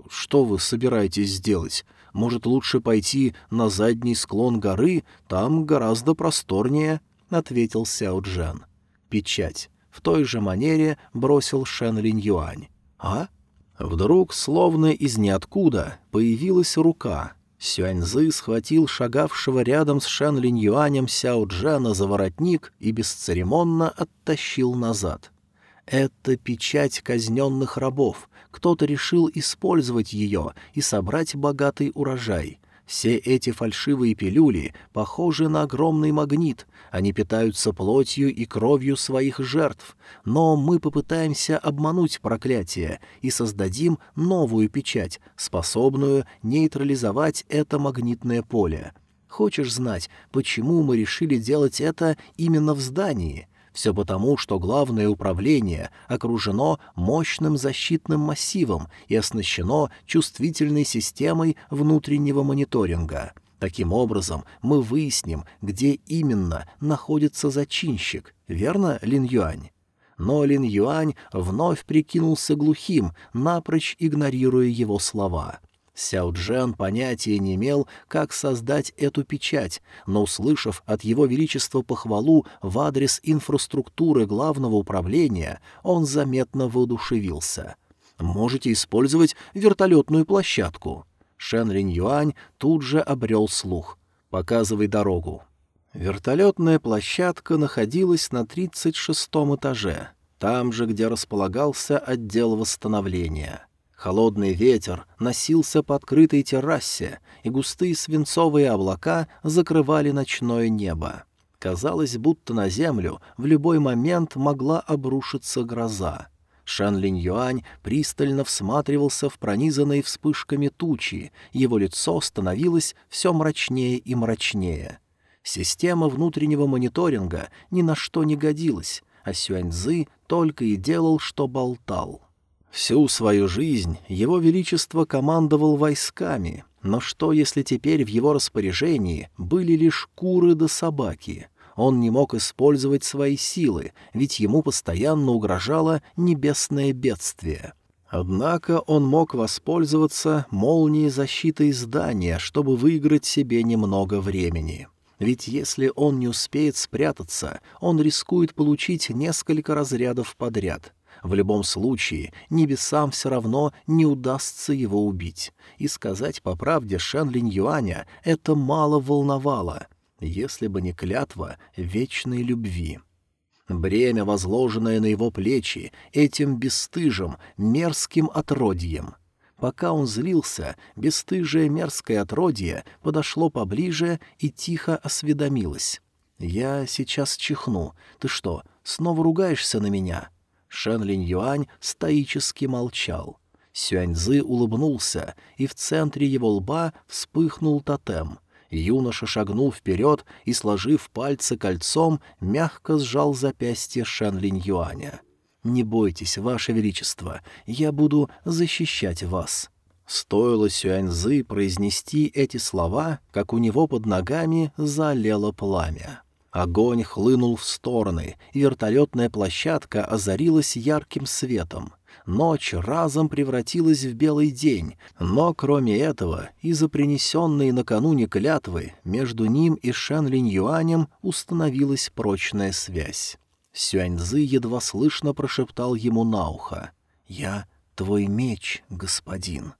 Что вы собираетесь сделать? Может, лучше пойти на задний склон горы? Там гораздо просторнее, — ответил Сяо Джен. Печать. В той же манере бросил Шен Линь Юань. А? Вдруг, словно из ниоткуда, появилась рука. Сюаньзы схватил шагавшего рядом с Шен Линь Юанем Сяо Джена за воротник и бесцеремонно оттащил назад. Это печать казненных рабов. Кто-то решил использовать ее и собрать богатый урожай. Все эти фальшивые пилюли похожи на огромный магнит. Они питаются плотью и кровью своих жертв. Но мы попытаемся обмануть проклятие и создадим новую печать, способную нейтрализовать это магнитное поле. Хочешь знать, почему мы решили делать это именно в здании? Все потому, что главное управление окружено мощным защитным массивом и оснащено чувствительной системой внутреннего мониторинга. Таким образом, мы выясним, где именно находится зачинщик, верно, Лин Юань? Но Лин Юань вновь прикинулся глухим, напрочь игнорируя его слова — Сяо Джен понятия не имел, как создать эту печать, но, услышав от его величества похвалу в адрес инфраструктуры главного управления, он заметно воодушевился. «Можете использовать вертолетную площадку». Шен Линь Юань тут же обрел слух. «Показывай дорогу». Вертолетная площадка находилась на тридцать шестом этаже. там же, где располагался отдел восстановления. Холодный ветер носился по открытой террасе, и густые свинцовые облака закрывали ночное небо. Казалось, будто на землю в любой момент могла обрушиться гроза. Шан Линь Юань пристально всматривался в пронизанные вспышками тучи, его лицо становилось все мрачнее и мрачнее. Система внутреннего мониторинга ни на что не годилась, а Сюаньзы только и делал, что болтал. Всю свою жизнь его величество командовал войсками, но что, если теперь в его распоряжении были лишь куры да собаки? Он не мог использовать свои силы, ведь ему постоянно угрожало небесное бедствие. Однако он мог воспользоваться молнией защиты здания, чтобы выиграть себе немного времени. Ведь если он не успеет спрятаться, он рискует получить несколько разрядов подряд. В любом случае, небесам все равно не удастся его убить. И сказать по правде Шэн Линь Юаня это мало волновало — если бы не клятва вечной любви. Бремя, возложенное на его плечи этим бесстыжим, мерзким отродьем. Пока он злился, бесстыжее мерзкое отродье подошло поближе и тихо осведомилось. «Я сейчас чихну. Ты что, снова ругаешься на меня?» Шэн Линь Юань стоически молчал. Сюаньзы улыбнулся, и в центре его лба вспыхнул тотем — Юноша шагнул вперед и, сложив пальцы кольцом, мягко сжал запястье Шэн Юаня. «Не бойтесь, Ваше Величество, я буду защищать вас». Стоило Сюаньзы произнести эти слова, как у него под ногами залело пламя. Огонь хлынул в стороны, и вертолетная площадка озарилась ярким светом. Ночь разом превратилась в белый день, но, кроме этого, из-за принесенной накануне клятвы между ним и Шэн Линь Юанем установилась прочная связь. Сюаньзы едва слышно прошептал ему на ухо. «Я твой меч, господин».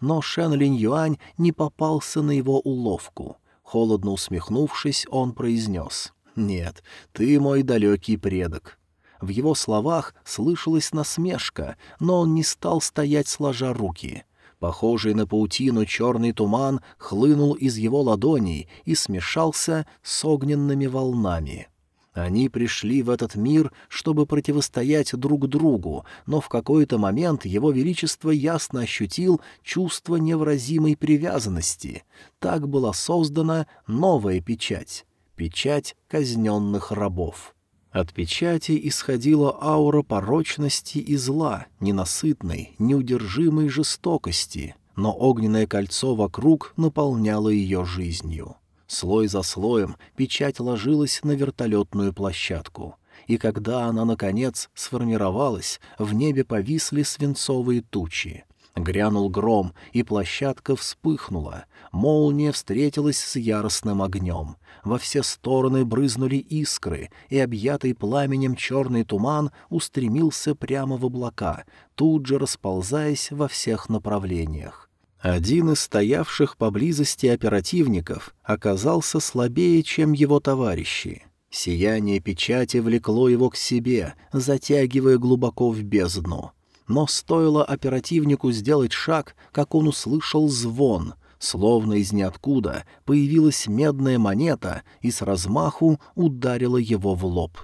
Но Шэн Линь Юань не попался на его уловку. Холодно усмехнувшись, он произнес. «Нет, ты мой далекий предок. В его словах слышалась насмешка, но он не стал стоять сложа руки. Похожий на паутину черный туман хлынул из его ладоней и смешался с огненными волнами. Они пришли в этот мир, чтобы противостоять друг другу, но в какой-то момент его величество ясно ощутил чувство невразимой привязанности. Так была создана новая печать — печать казненных рабов. От печати исходила аура порочности и зла, ненасытной, неудержимой жестокости, но огненное кольцо вокруг наполняло ее жизнью. Слой за слоем печать ложилась на вертолетную площадку, и когда она, наконец, сформировалась, в небе повисли свинцовые тучи. Грянул гром, и площадка вспыхнула. Молния встретилась с яростным огнем. Во все стороны брызнули искры, и объятый пламенем черный туман устремился прямо в облака, тут же расползаясь во всех направлениях. Один из стоявших поблизости оперативников оказался слабее, чем его товарищи. Сияние печати влекло его к себе, затягивая глубоко в бездну но стоило оперативнику сделать шаг, как он услышал звон. Словно из ниоткуда появилась медная монета и с размаху ударила его в лоб.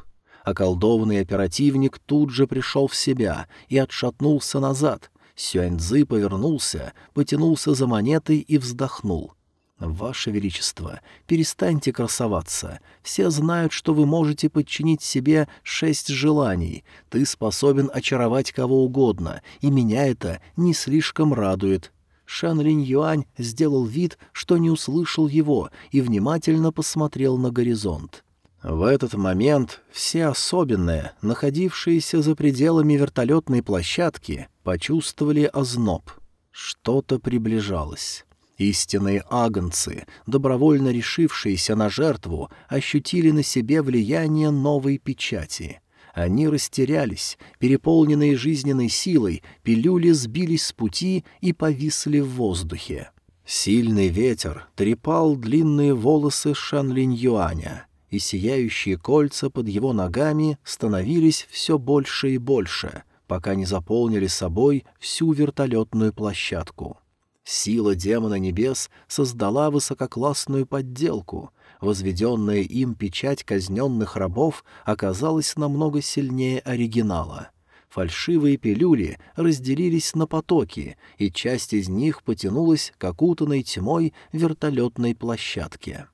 Околдованный оперативник тут же пришел в себя и отшатнулся назад. Сюаньцзы повернулся, потянулся за монетой и вздохнул — «Ваше Величество, перестаньте красоваться. Все знают, что вы можете подчинить себе шесть желаний. Ты способен очаровать кого угодно, и меня это не слишком радует». Шан Линь Юань сделал вид, что не услышал его, и внимательно посмотрел на горизонт. В этот момент все особенные, находившиеся за пределами вертолетной площадки, почувствовали озноб. Что-то приближалось. Истинные агнцы, добровольно решившиеся на жертву, ощутили на себе влияние новой печати. Они растерялись, переполненные жизненной силой, пилюли сбились с пути и повисли в воздухе. Сильный ветер трепал длинные волосы Шанлинь Юаня. и сияющие кольца под его ногами становились все больше и больше, пока не заполнили собой всю вертолетную площадку. Сила демона небес создала высококлассную подделку. Возведенная им печать казненных рабов оказалась намного сильнее оригинала. Фальшивые пилюли разделились на потоки, и часть из них потянулась к окутанной тьмой вертолетной площадке.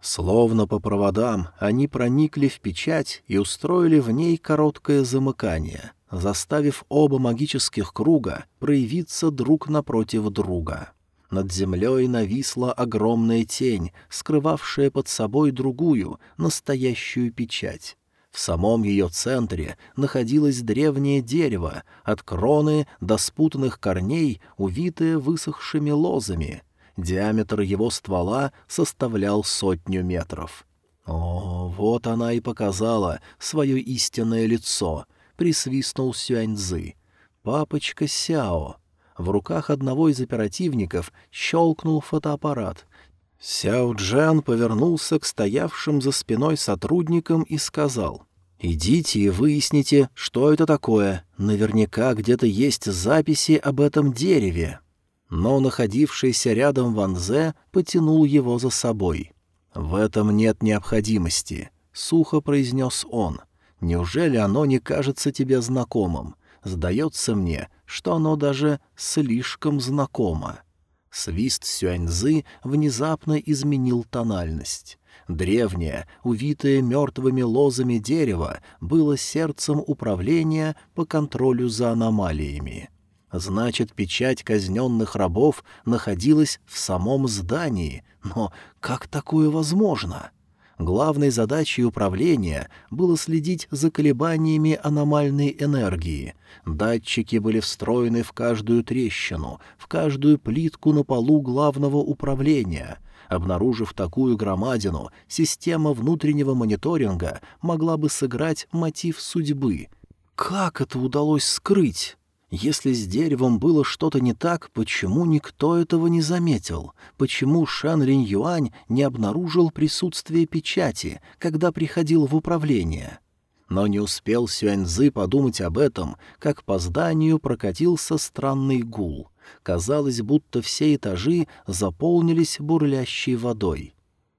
Словно по проводам они проникли в печать и устроили в ней короткое замыкание, заставив оба магических круга проявиться друг напротив друга. Над землей нависла огромная тень, скрывавшая под собой другую, настоящую печать. В самом ее центре находилось древнее дерево, от кроны до спутанных корней, увитое высохшими лозами — Диаметр его ствола составлял сотню метров. «О, вот она и показала свое истинное лицо», — присвистнул Сюаньзы. «Папочка Сяо». В руках одного из оперативников щелкнул фотоаппарат. Сяо Джан повернулся к стоявшим за спиной сотрудникам и сказал — «Идите и выясните, что это такое. Наверняка где-то есть записи об этом дереве» но находившийся рядом Ван Зе потянул его за собой. «В этом нет необходимости», — сухо произнес он. «Неужели оно не кажется тебе знакомым? Сдается мне, что оно даже слишком знакомо». Свист Сюаньзы внезапно изменил тональность. Древнее, увитое мертвыми лозами дерево, было сердцем управления по контролю за аномалиями. Значит, печать казненных рабов находилась в самом здании. Но как такое возможно? Главной задачей управления было следить за колебаниями аномальной энергии. Датчики были встроены в каждую трещину, в каждую плитку на полу главного управления. Обнаружив такую громадину, система внутреннего мониторинга могла бы сыграть мотив судьбы. Как это удалось скрыть? Если с деревом было что-то не так, почему никто этого не заметил? Почему Шан Ринь Юань не обнаружил присутствие печати, когда приходил в управление? Но не успел Сюаньзы подумать об этом, как по зданию прокатился странный гул. Казалось, будто все этажи заполнились бурлящей водой.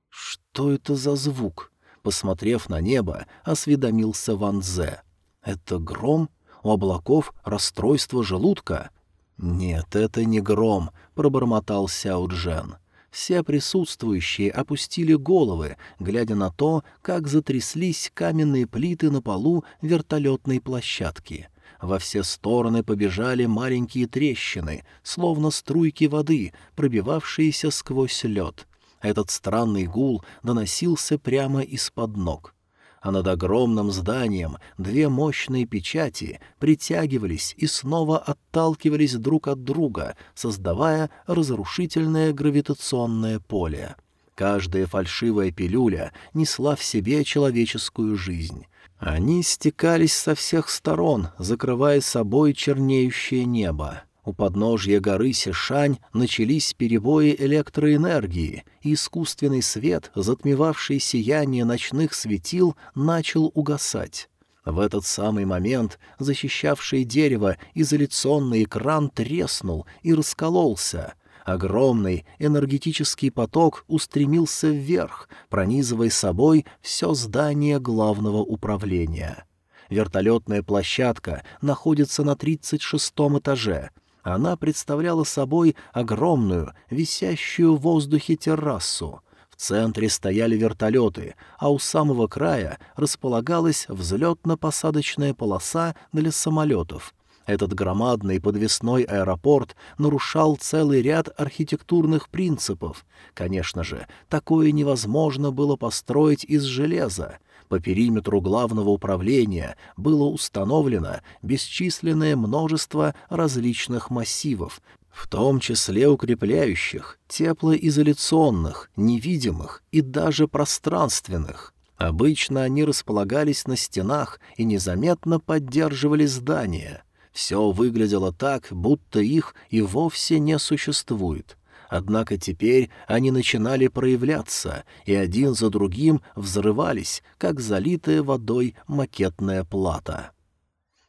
«Что это за звук?» Посмотрев на небо, осведомился Ван Зе. «Это гром?» У облаков расстройство желудка. «Нет, это не гром», — пробормотал Сяо Джен. Все присутствующие опустили головы, глядя на то, как затряслись каменные плиты на полу вертолетной площадки. Во все стороны побежали маленькие трещины, словно струйки воды, пробивавшиеся сквозь лед. Этот странный гул доносился прямо из-под ног а над огромным зданием две мощные печати притягивались и снова отталкивались друг от друга, создавая разрушительное гравитационное поле. Каждая фальшивая пилюля несла в себе человеческую жизнь. Они стекались со всех сторон, закрывая собой чернеющее небо. У подножья горы Сишань начались перебои электроэнергии, и искусственный свет, затмевавший сияние ночных светил, начал угасать. В этот самый момент защищавший дерево изоляционный экран треснул и раскололся. Огромный энергетический поток устремился вверх, пронизывая собой все здание главного управления. Вертолетная площадка находится на 36 этаже, она представляла собой огромную, висящую в воздухе террасу. В центре стояли вертолеты, а у самого края располагалась взлетно-посадочная полоса для самолетов. Этот громадный подвесной аэропорт нарушал целый ряд архитектурных принципов. Конечно же, такое невозможно было построить из железа — по периметру главного управления было установлено бесчисленное множество различных массивов, в том числе укрепляющих, теплоизоляционных, невидимых и даже пространственных. Обычно они располагались на стенах и незаметно поддерживали здания. Все выглядело так, будто их и вовсе не существует. Однако теперь они начинали проявляться, и один за другим взрывались, как залитая водой макетная плата.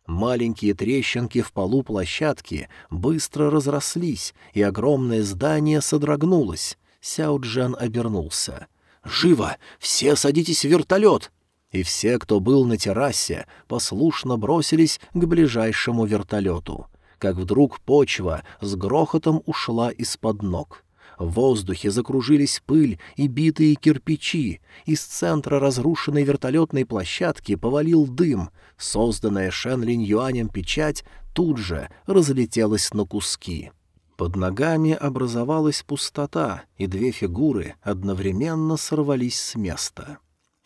Маленькие трещинки в полу площадки быстро разрослись, и огромное здание содрогнулось. Сяо Джан обернулся. «Живо! Все садитесь в вертолет!» И все, кто был на террасе, послушно бросились к ближайшему вертолету как вдруг почва с грохотом ушла из-под ног. В воздухе закружились пыль и битые кирпичи. Из центра разрушенной вертолетной площадки повалил дым. Созданная Шен Линь Юанем печать тут же разлетелась на куски. Под ногами образовалась пустота, и две фигуры одновременно сорвались с места.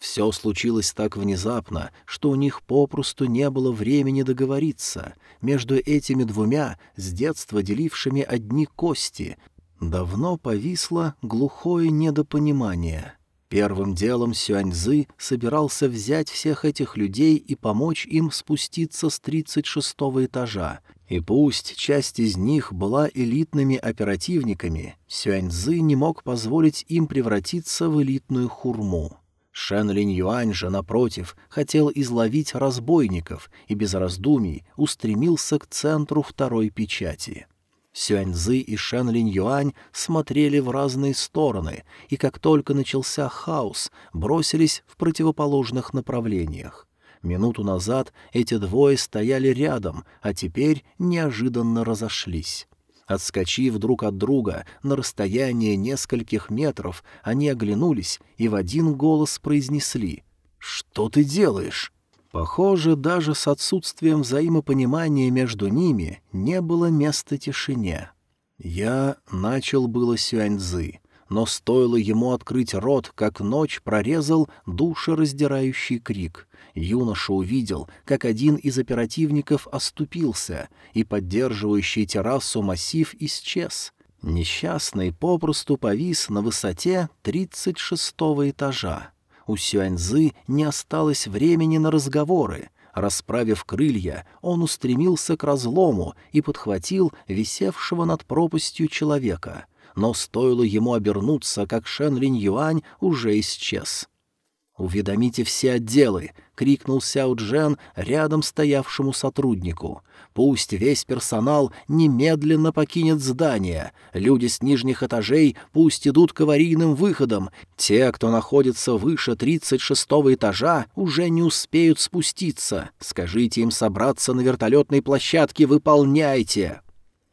Все случилось так внезапно, что у них попросту не было времени договориться. Между этими двумя, с детства делившими одни кости, давно повисло глухое недопонимание. Первым делом Сюаньзы собирался взять всех этих людей и помочь им спуститься с тридцать шестого этажа, и пусть часть из них была элитными оперативниками, Сюаньзы не мог позволить им превратиться в элитную хурму. Шен Линь Юань же, напротив, хотел изловить разбойников и без раздумий устремился к центру второй печати. Сюаньзы и Шен Линь Юань смотрели в разные стороны, и как только начался хаос, бросились в противоположных направлениях. Минуту назад эти двое стояли рядом, а теперь неожиданно разошлись. Отскочив друг от друга на расстояние нескольких метров, они оглянулись и в один голос произнесли «Что ты делаешь?» Похоже, даже с отсутствием взаимопонимания между ними не было места тишине. Я начал было Сюаньзы, но стоило ему открыть рот, как ночь прорезал душераздирающий крик юноша увидел, как один из оперативников оступился, и поддерживающий террасу массив исчез. Несчастный попросту повис на высоте тридцать шестого этажа. У Сюаньзы не осталось времени на разговоры. Расправив крылья, он устремился к разлому и подхватил висевшего над пропастью человека. Но стоило ему обернуться, как Шен Линь Юань уже исчез. «Уведомите все отделы!» — крикнул Сяо Джен рядом стоявшему сотруднику. «Пусть весь персонал немедленно покинет здание. Люди с нижних этажей пусть идут к аварийным выходам. Те, кто находится выше тридцать шестого этажа, уже не успеют спуститься. Скажите им собраться на вертолетной площадке, выполняйте!»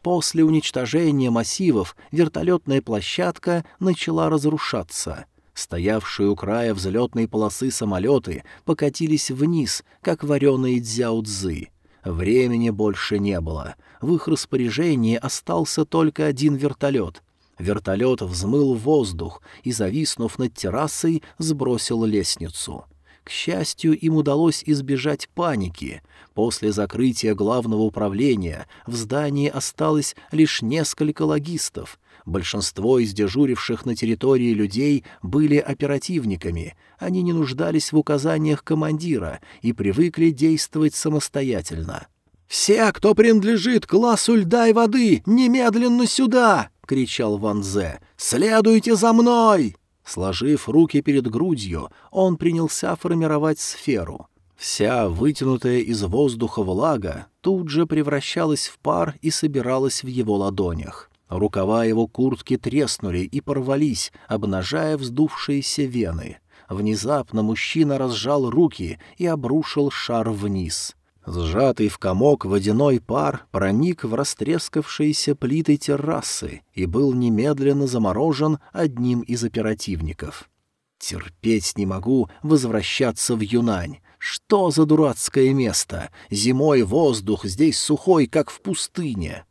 После уничтожения массивов вертолетная площадка начала разрушаться — Стоявшие у края взлетной полосы самолеты покатились вниз, как вареные дзяудзы. Времени больше не было. В их распоряжении остался только один вертолет. Вертолет взмыл воздух и, зависнув над террасой, сбросил лестницу. К счастью, им удалось избежать паники. После закрытия главного управления в здании осталось лишь несколько логистов, Большинство из дежуривших на территории людей были оперативниками, они не нуждались в указаниях командира и привыкли действовать самостоятельно. «Все, кто принадлежит классу льда и воды, немедленно сюда!» — кричал Ван Зе. «Следуйте за мной!» Сложив руки перед грудью, он принялся формировать сферу. Вся вытянутая из воздуха влага тут же превращалась в пар и собиралась в его ладонях. Рукава его куртки треснули и порвались, обнажая вздувшиеся вены. Внезапно мужчина разжал руки и обрушил шар вниз. Сжатый в комок водяной пар проник в растрескавшиеся плиты террасы и был немедленно заморожен одним из оперативников. «Терпеть не могу возвращаться в Юнань. Что за дурацкое место? Зимой воздух здесь сухой, как в пустыне».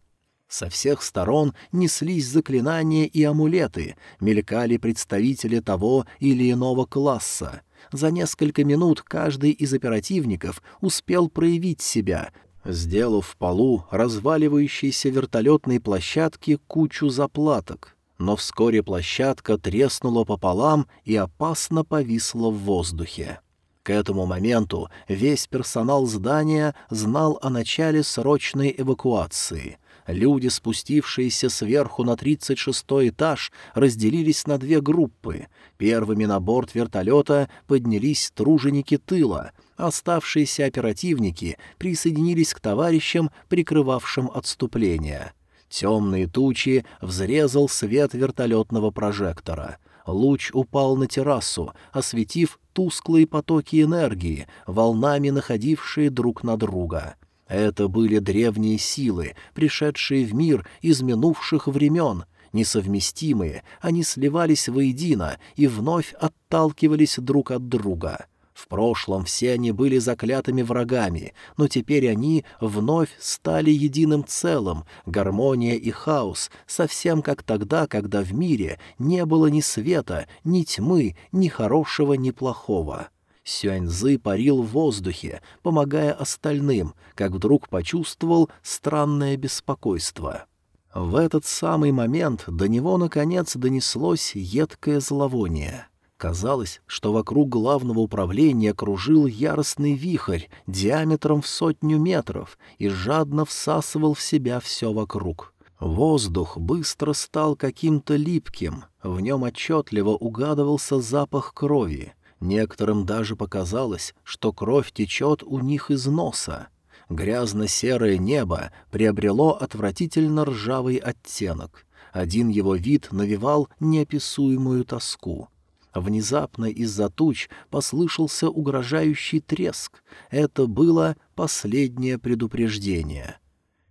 Со всех сторон неслись заклинания и амулеты, мелькали представители того или иного класса. За несколько минут каждый из оперативников успел проявить себя, сделав в полу разваливающейся вертолетной площадки кучу заплаток. Но вскоре площадка треснула пополам и опасно повисла в воздухе. К этому моменту весь персонал здания знал о начале срочной эвакуации — Люди, спустившиеся сверху на 36-й этаж, разделились на две группы. Первыми на борт вертолета поднялись труженики тыла, оставшиеся оперативники присоединились к товарищам, прикрывавшим отступление. Темные тучи взрезал свет вертолетного прожектора. Луч упал на террасу, осветив тусклые потоки энергии, волнами находившие друг на друга. Это были древние силы, пришедшие в мир из минувших времен, несовместимые, они сливались воедино и вновь отталкивались друг от друга. В прошлом все они были заклятыми врагами, но теперь они вновь стали единым целым, гармония и хаос, совсем как тогда, когда в мире не было ни света, ни тьмы, ни хорошего, ни плохого. Сюаньзы парил в воздухе, помогая остальным, как вдруг почувствовал странное беспокойство. В этот самый момент до него, наконец, донеслось едкое зловоние. Казалось, что вокруг главного управления кружил яростный вихрь диаметром в сотню метров и жадно всасывал в себя все вокруг. Воздух быстро стал каким-то липким, в нем отчетливо угадывался запах крови — Некоторым даже показалось, что кровь течет у них из носа. Грязно-серое небо приобрело отвратительно ржавый оттенок. Один его вид навевал неописуемую тоску. Внезапно из-за туч послышался угрожающий треск. Это было последнее предупреждение.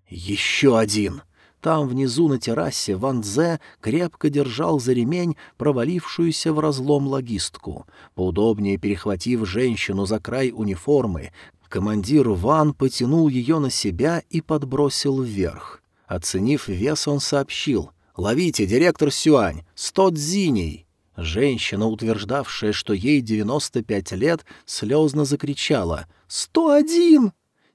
«Еще один!» Там, внизу на террасе, Ван Дзе крепко держал за ремень провалившуюся в разлом логистку. Поудобнее перехватив женщину за край униформы, командир Ван потянул ее на себя и подбросил вверх. Оценив вес, он сообщил «Ловите, директор Сюань, сто дзиней!» Женщина, утверждавшая, что ей девяносто пять лет, слезно закричала «Сто один!»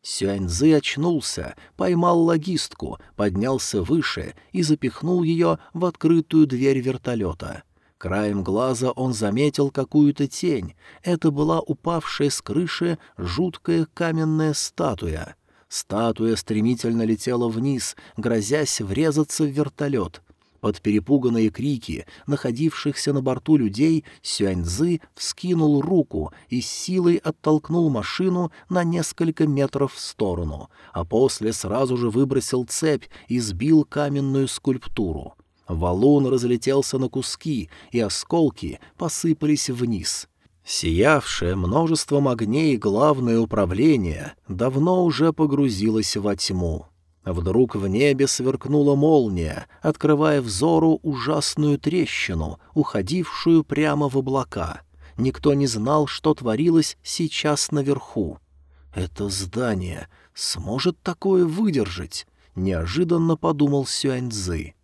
Сюаньзы очнулся, поймал логистку, поднялся выше и запихнул ее в открытую дверь вертолета. Краем глаза он заметил какую-то тень. Это была упавшая с крыши жуткая каменная статуя. Статуя стремительно летела вниз, грозясь врезаться в вертолет. Под перепуганные крики находившихся на борту людей Сюаньзы вскинул руку и с силой оттолкнул машину на несколько метров в сторону, а после сразу же выбросил цепь и сбил каменную скульптуру. Валун разлетелся на куски, и осколки посыпались вниз. Сиявшее множеством огней главное управление давно уже погрузилось во тьму. Вдруг в небе сверкнула молния, открывая взору ужасную трещину, уходившую прямо в облака. Никто не знал, что творилось сейчас наверху. «Это здание сможет такое выдержать?» — неожиданно подумал Сюаньцзы.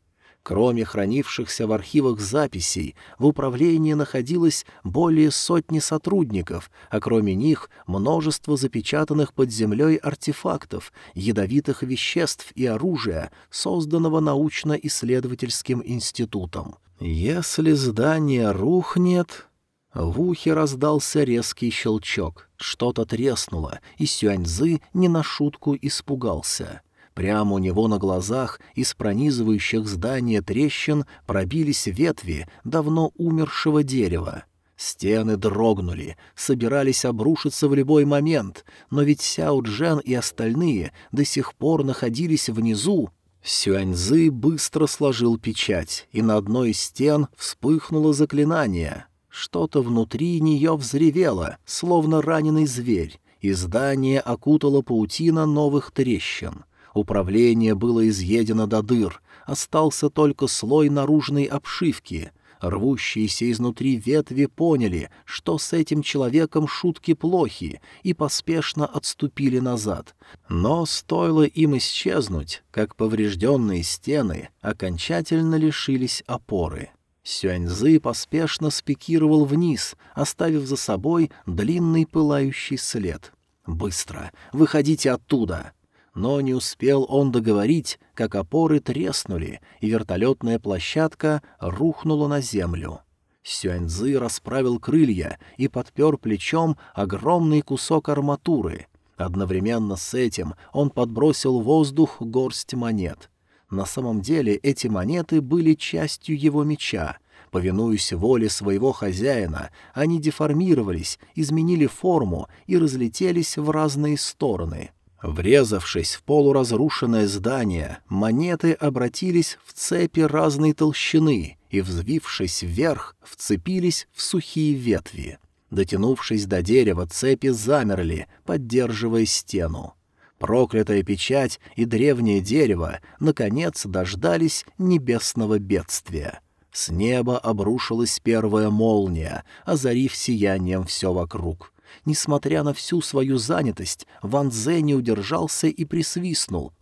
Кроме хранившихся в архивах записей, в управлении находилось более сотни сотрудников, а кроме них множество запечатанных под землей артефактов, ядовитых веществ и оружия, созданного научно-исследовательским институтом. Если здание рухнет... В ухе раздался резкий щелчок, что-то треснуло, и Сюаньзы не на шутку испугался — Прямо у него на глазах из пронизывающих здание трещин пробились ветви давно умершего дерева. Стены дрогнули, собирались обрушиться в любой момент, но ведь Сяо Джен и остальные до сих пор находились внизу. Сюаньзы быстро сложил печать, и на одной из стен вспыхнуло заклинание. Что-то внутри нее взревело, словно раненый зверь, и здание окутало паутина новых трещин — Управление было изъедено до дыр, остался только слой наружной обшивки. Рвущиеся изнутри ветви поняли, что с этим человеком шутки плохи, и поспешно отступили назад. Но стоило им исчезнуть, как поврежденные стены окончательно лишились опоры. Сюаньзы поспешно спикировал вниз, оставив за собой длинный пылающий след. «Быстро! Выходите оттуда!» Но не успел он договорить, как опоры треснули, и вертолетная площадка рухнула на землю. Сюаньзы расправил крылья и подпер плечом огромный кусок арматуры. Одновременно с этим он подбросил в воздух горсть монет. На самом деле эти монеты были частью его меча. Повинуясь воле своего хозяина, они деформировались, изменили форму и разлетелись в разные стороны. Врезавшись в полуразрушенное здание, монеты обратились в цепи разной толщины и, взвившись вверх, вцепились в сухие ветви. Дотянувшись до дерева, цепи замерли, поддерживая стену. Проклятая печать и древнее дерево наконец дождались небесного бедствия. С неба обрушилась первая молния, озарив сиянием все вокруг. Несмотря на всю свою занятость, Ван Дзе не удержался и присвистнул.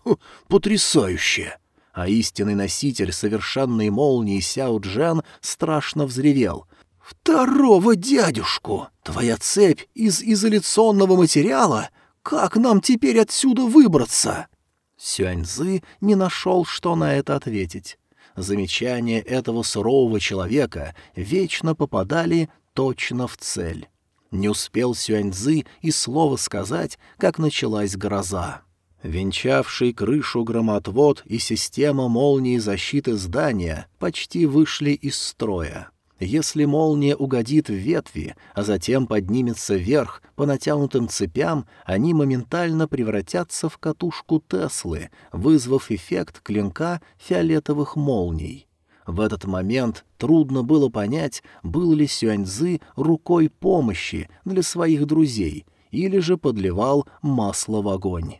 «Потрясающе!» А истинный носитель совершенной молнии Сяо Джен страшно взревел. «Второго дядюшку! Твоя цепь из изоляционного материала? Как нам теперь отсюда выбраться?» Сюаньзы не нашел, что на это ответить. Замечания этого сурового человека вечно попадали точно в цель. Не успел Сюаньзы и слова сказать, как началась гроза. Венчавший крышу громотвод и система молнии защиты здания почти вышли из строя. Если молния угодит в ветви, а затем поднимется вверх по натянутым цепям, они моментально превратятся в катушку Теслы, вызвав эффект клинка фиолетовых молний. В этот момент трудно было понять, был ли Сюаньзы рукой помощи для своих друзей или же подливал масло в огонь.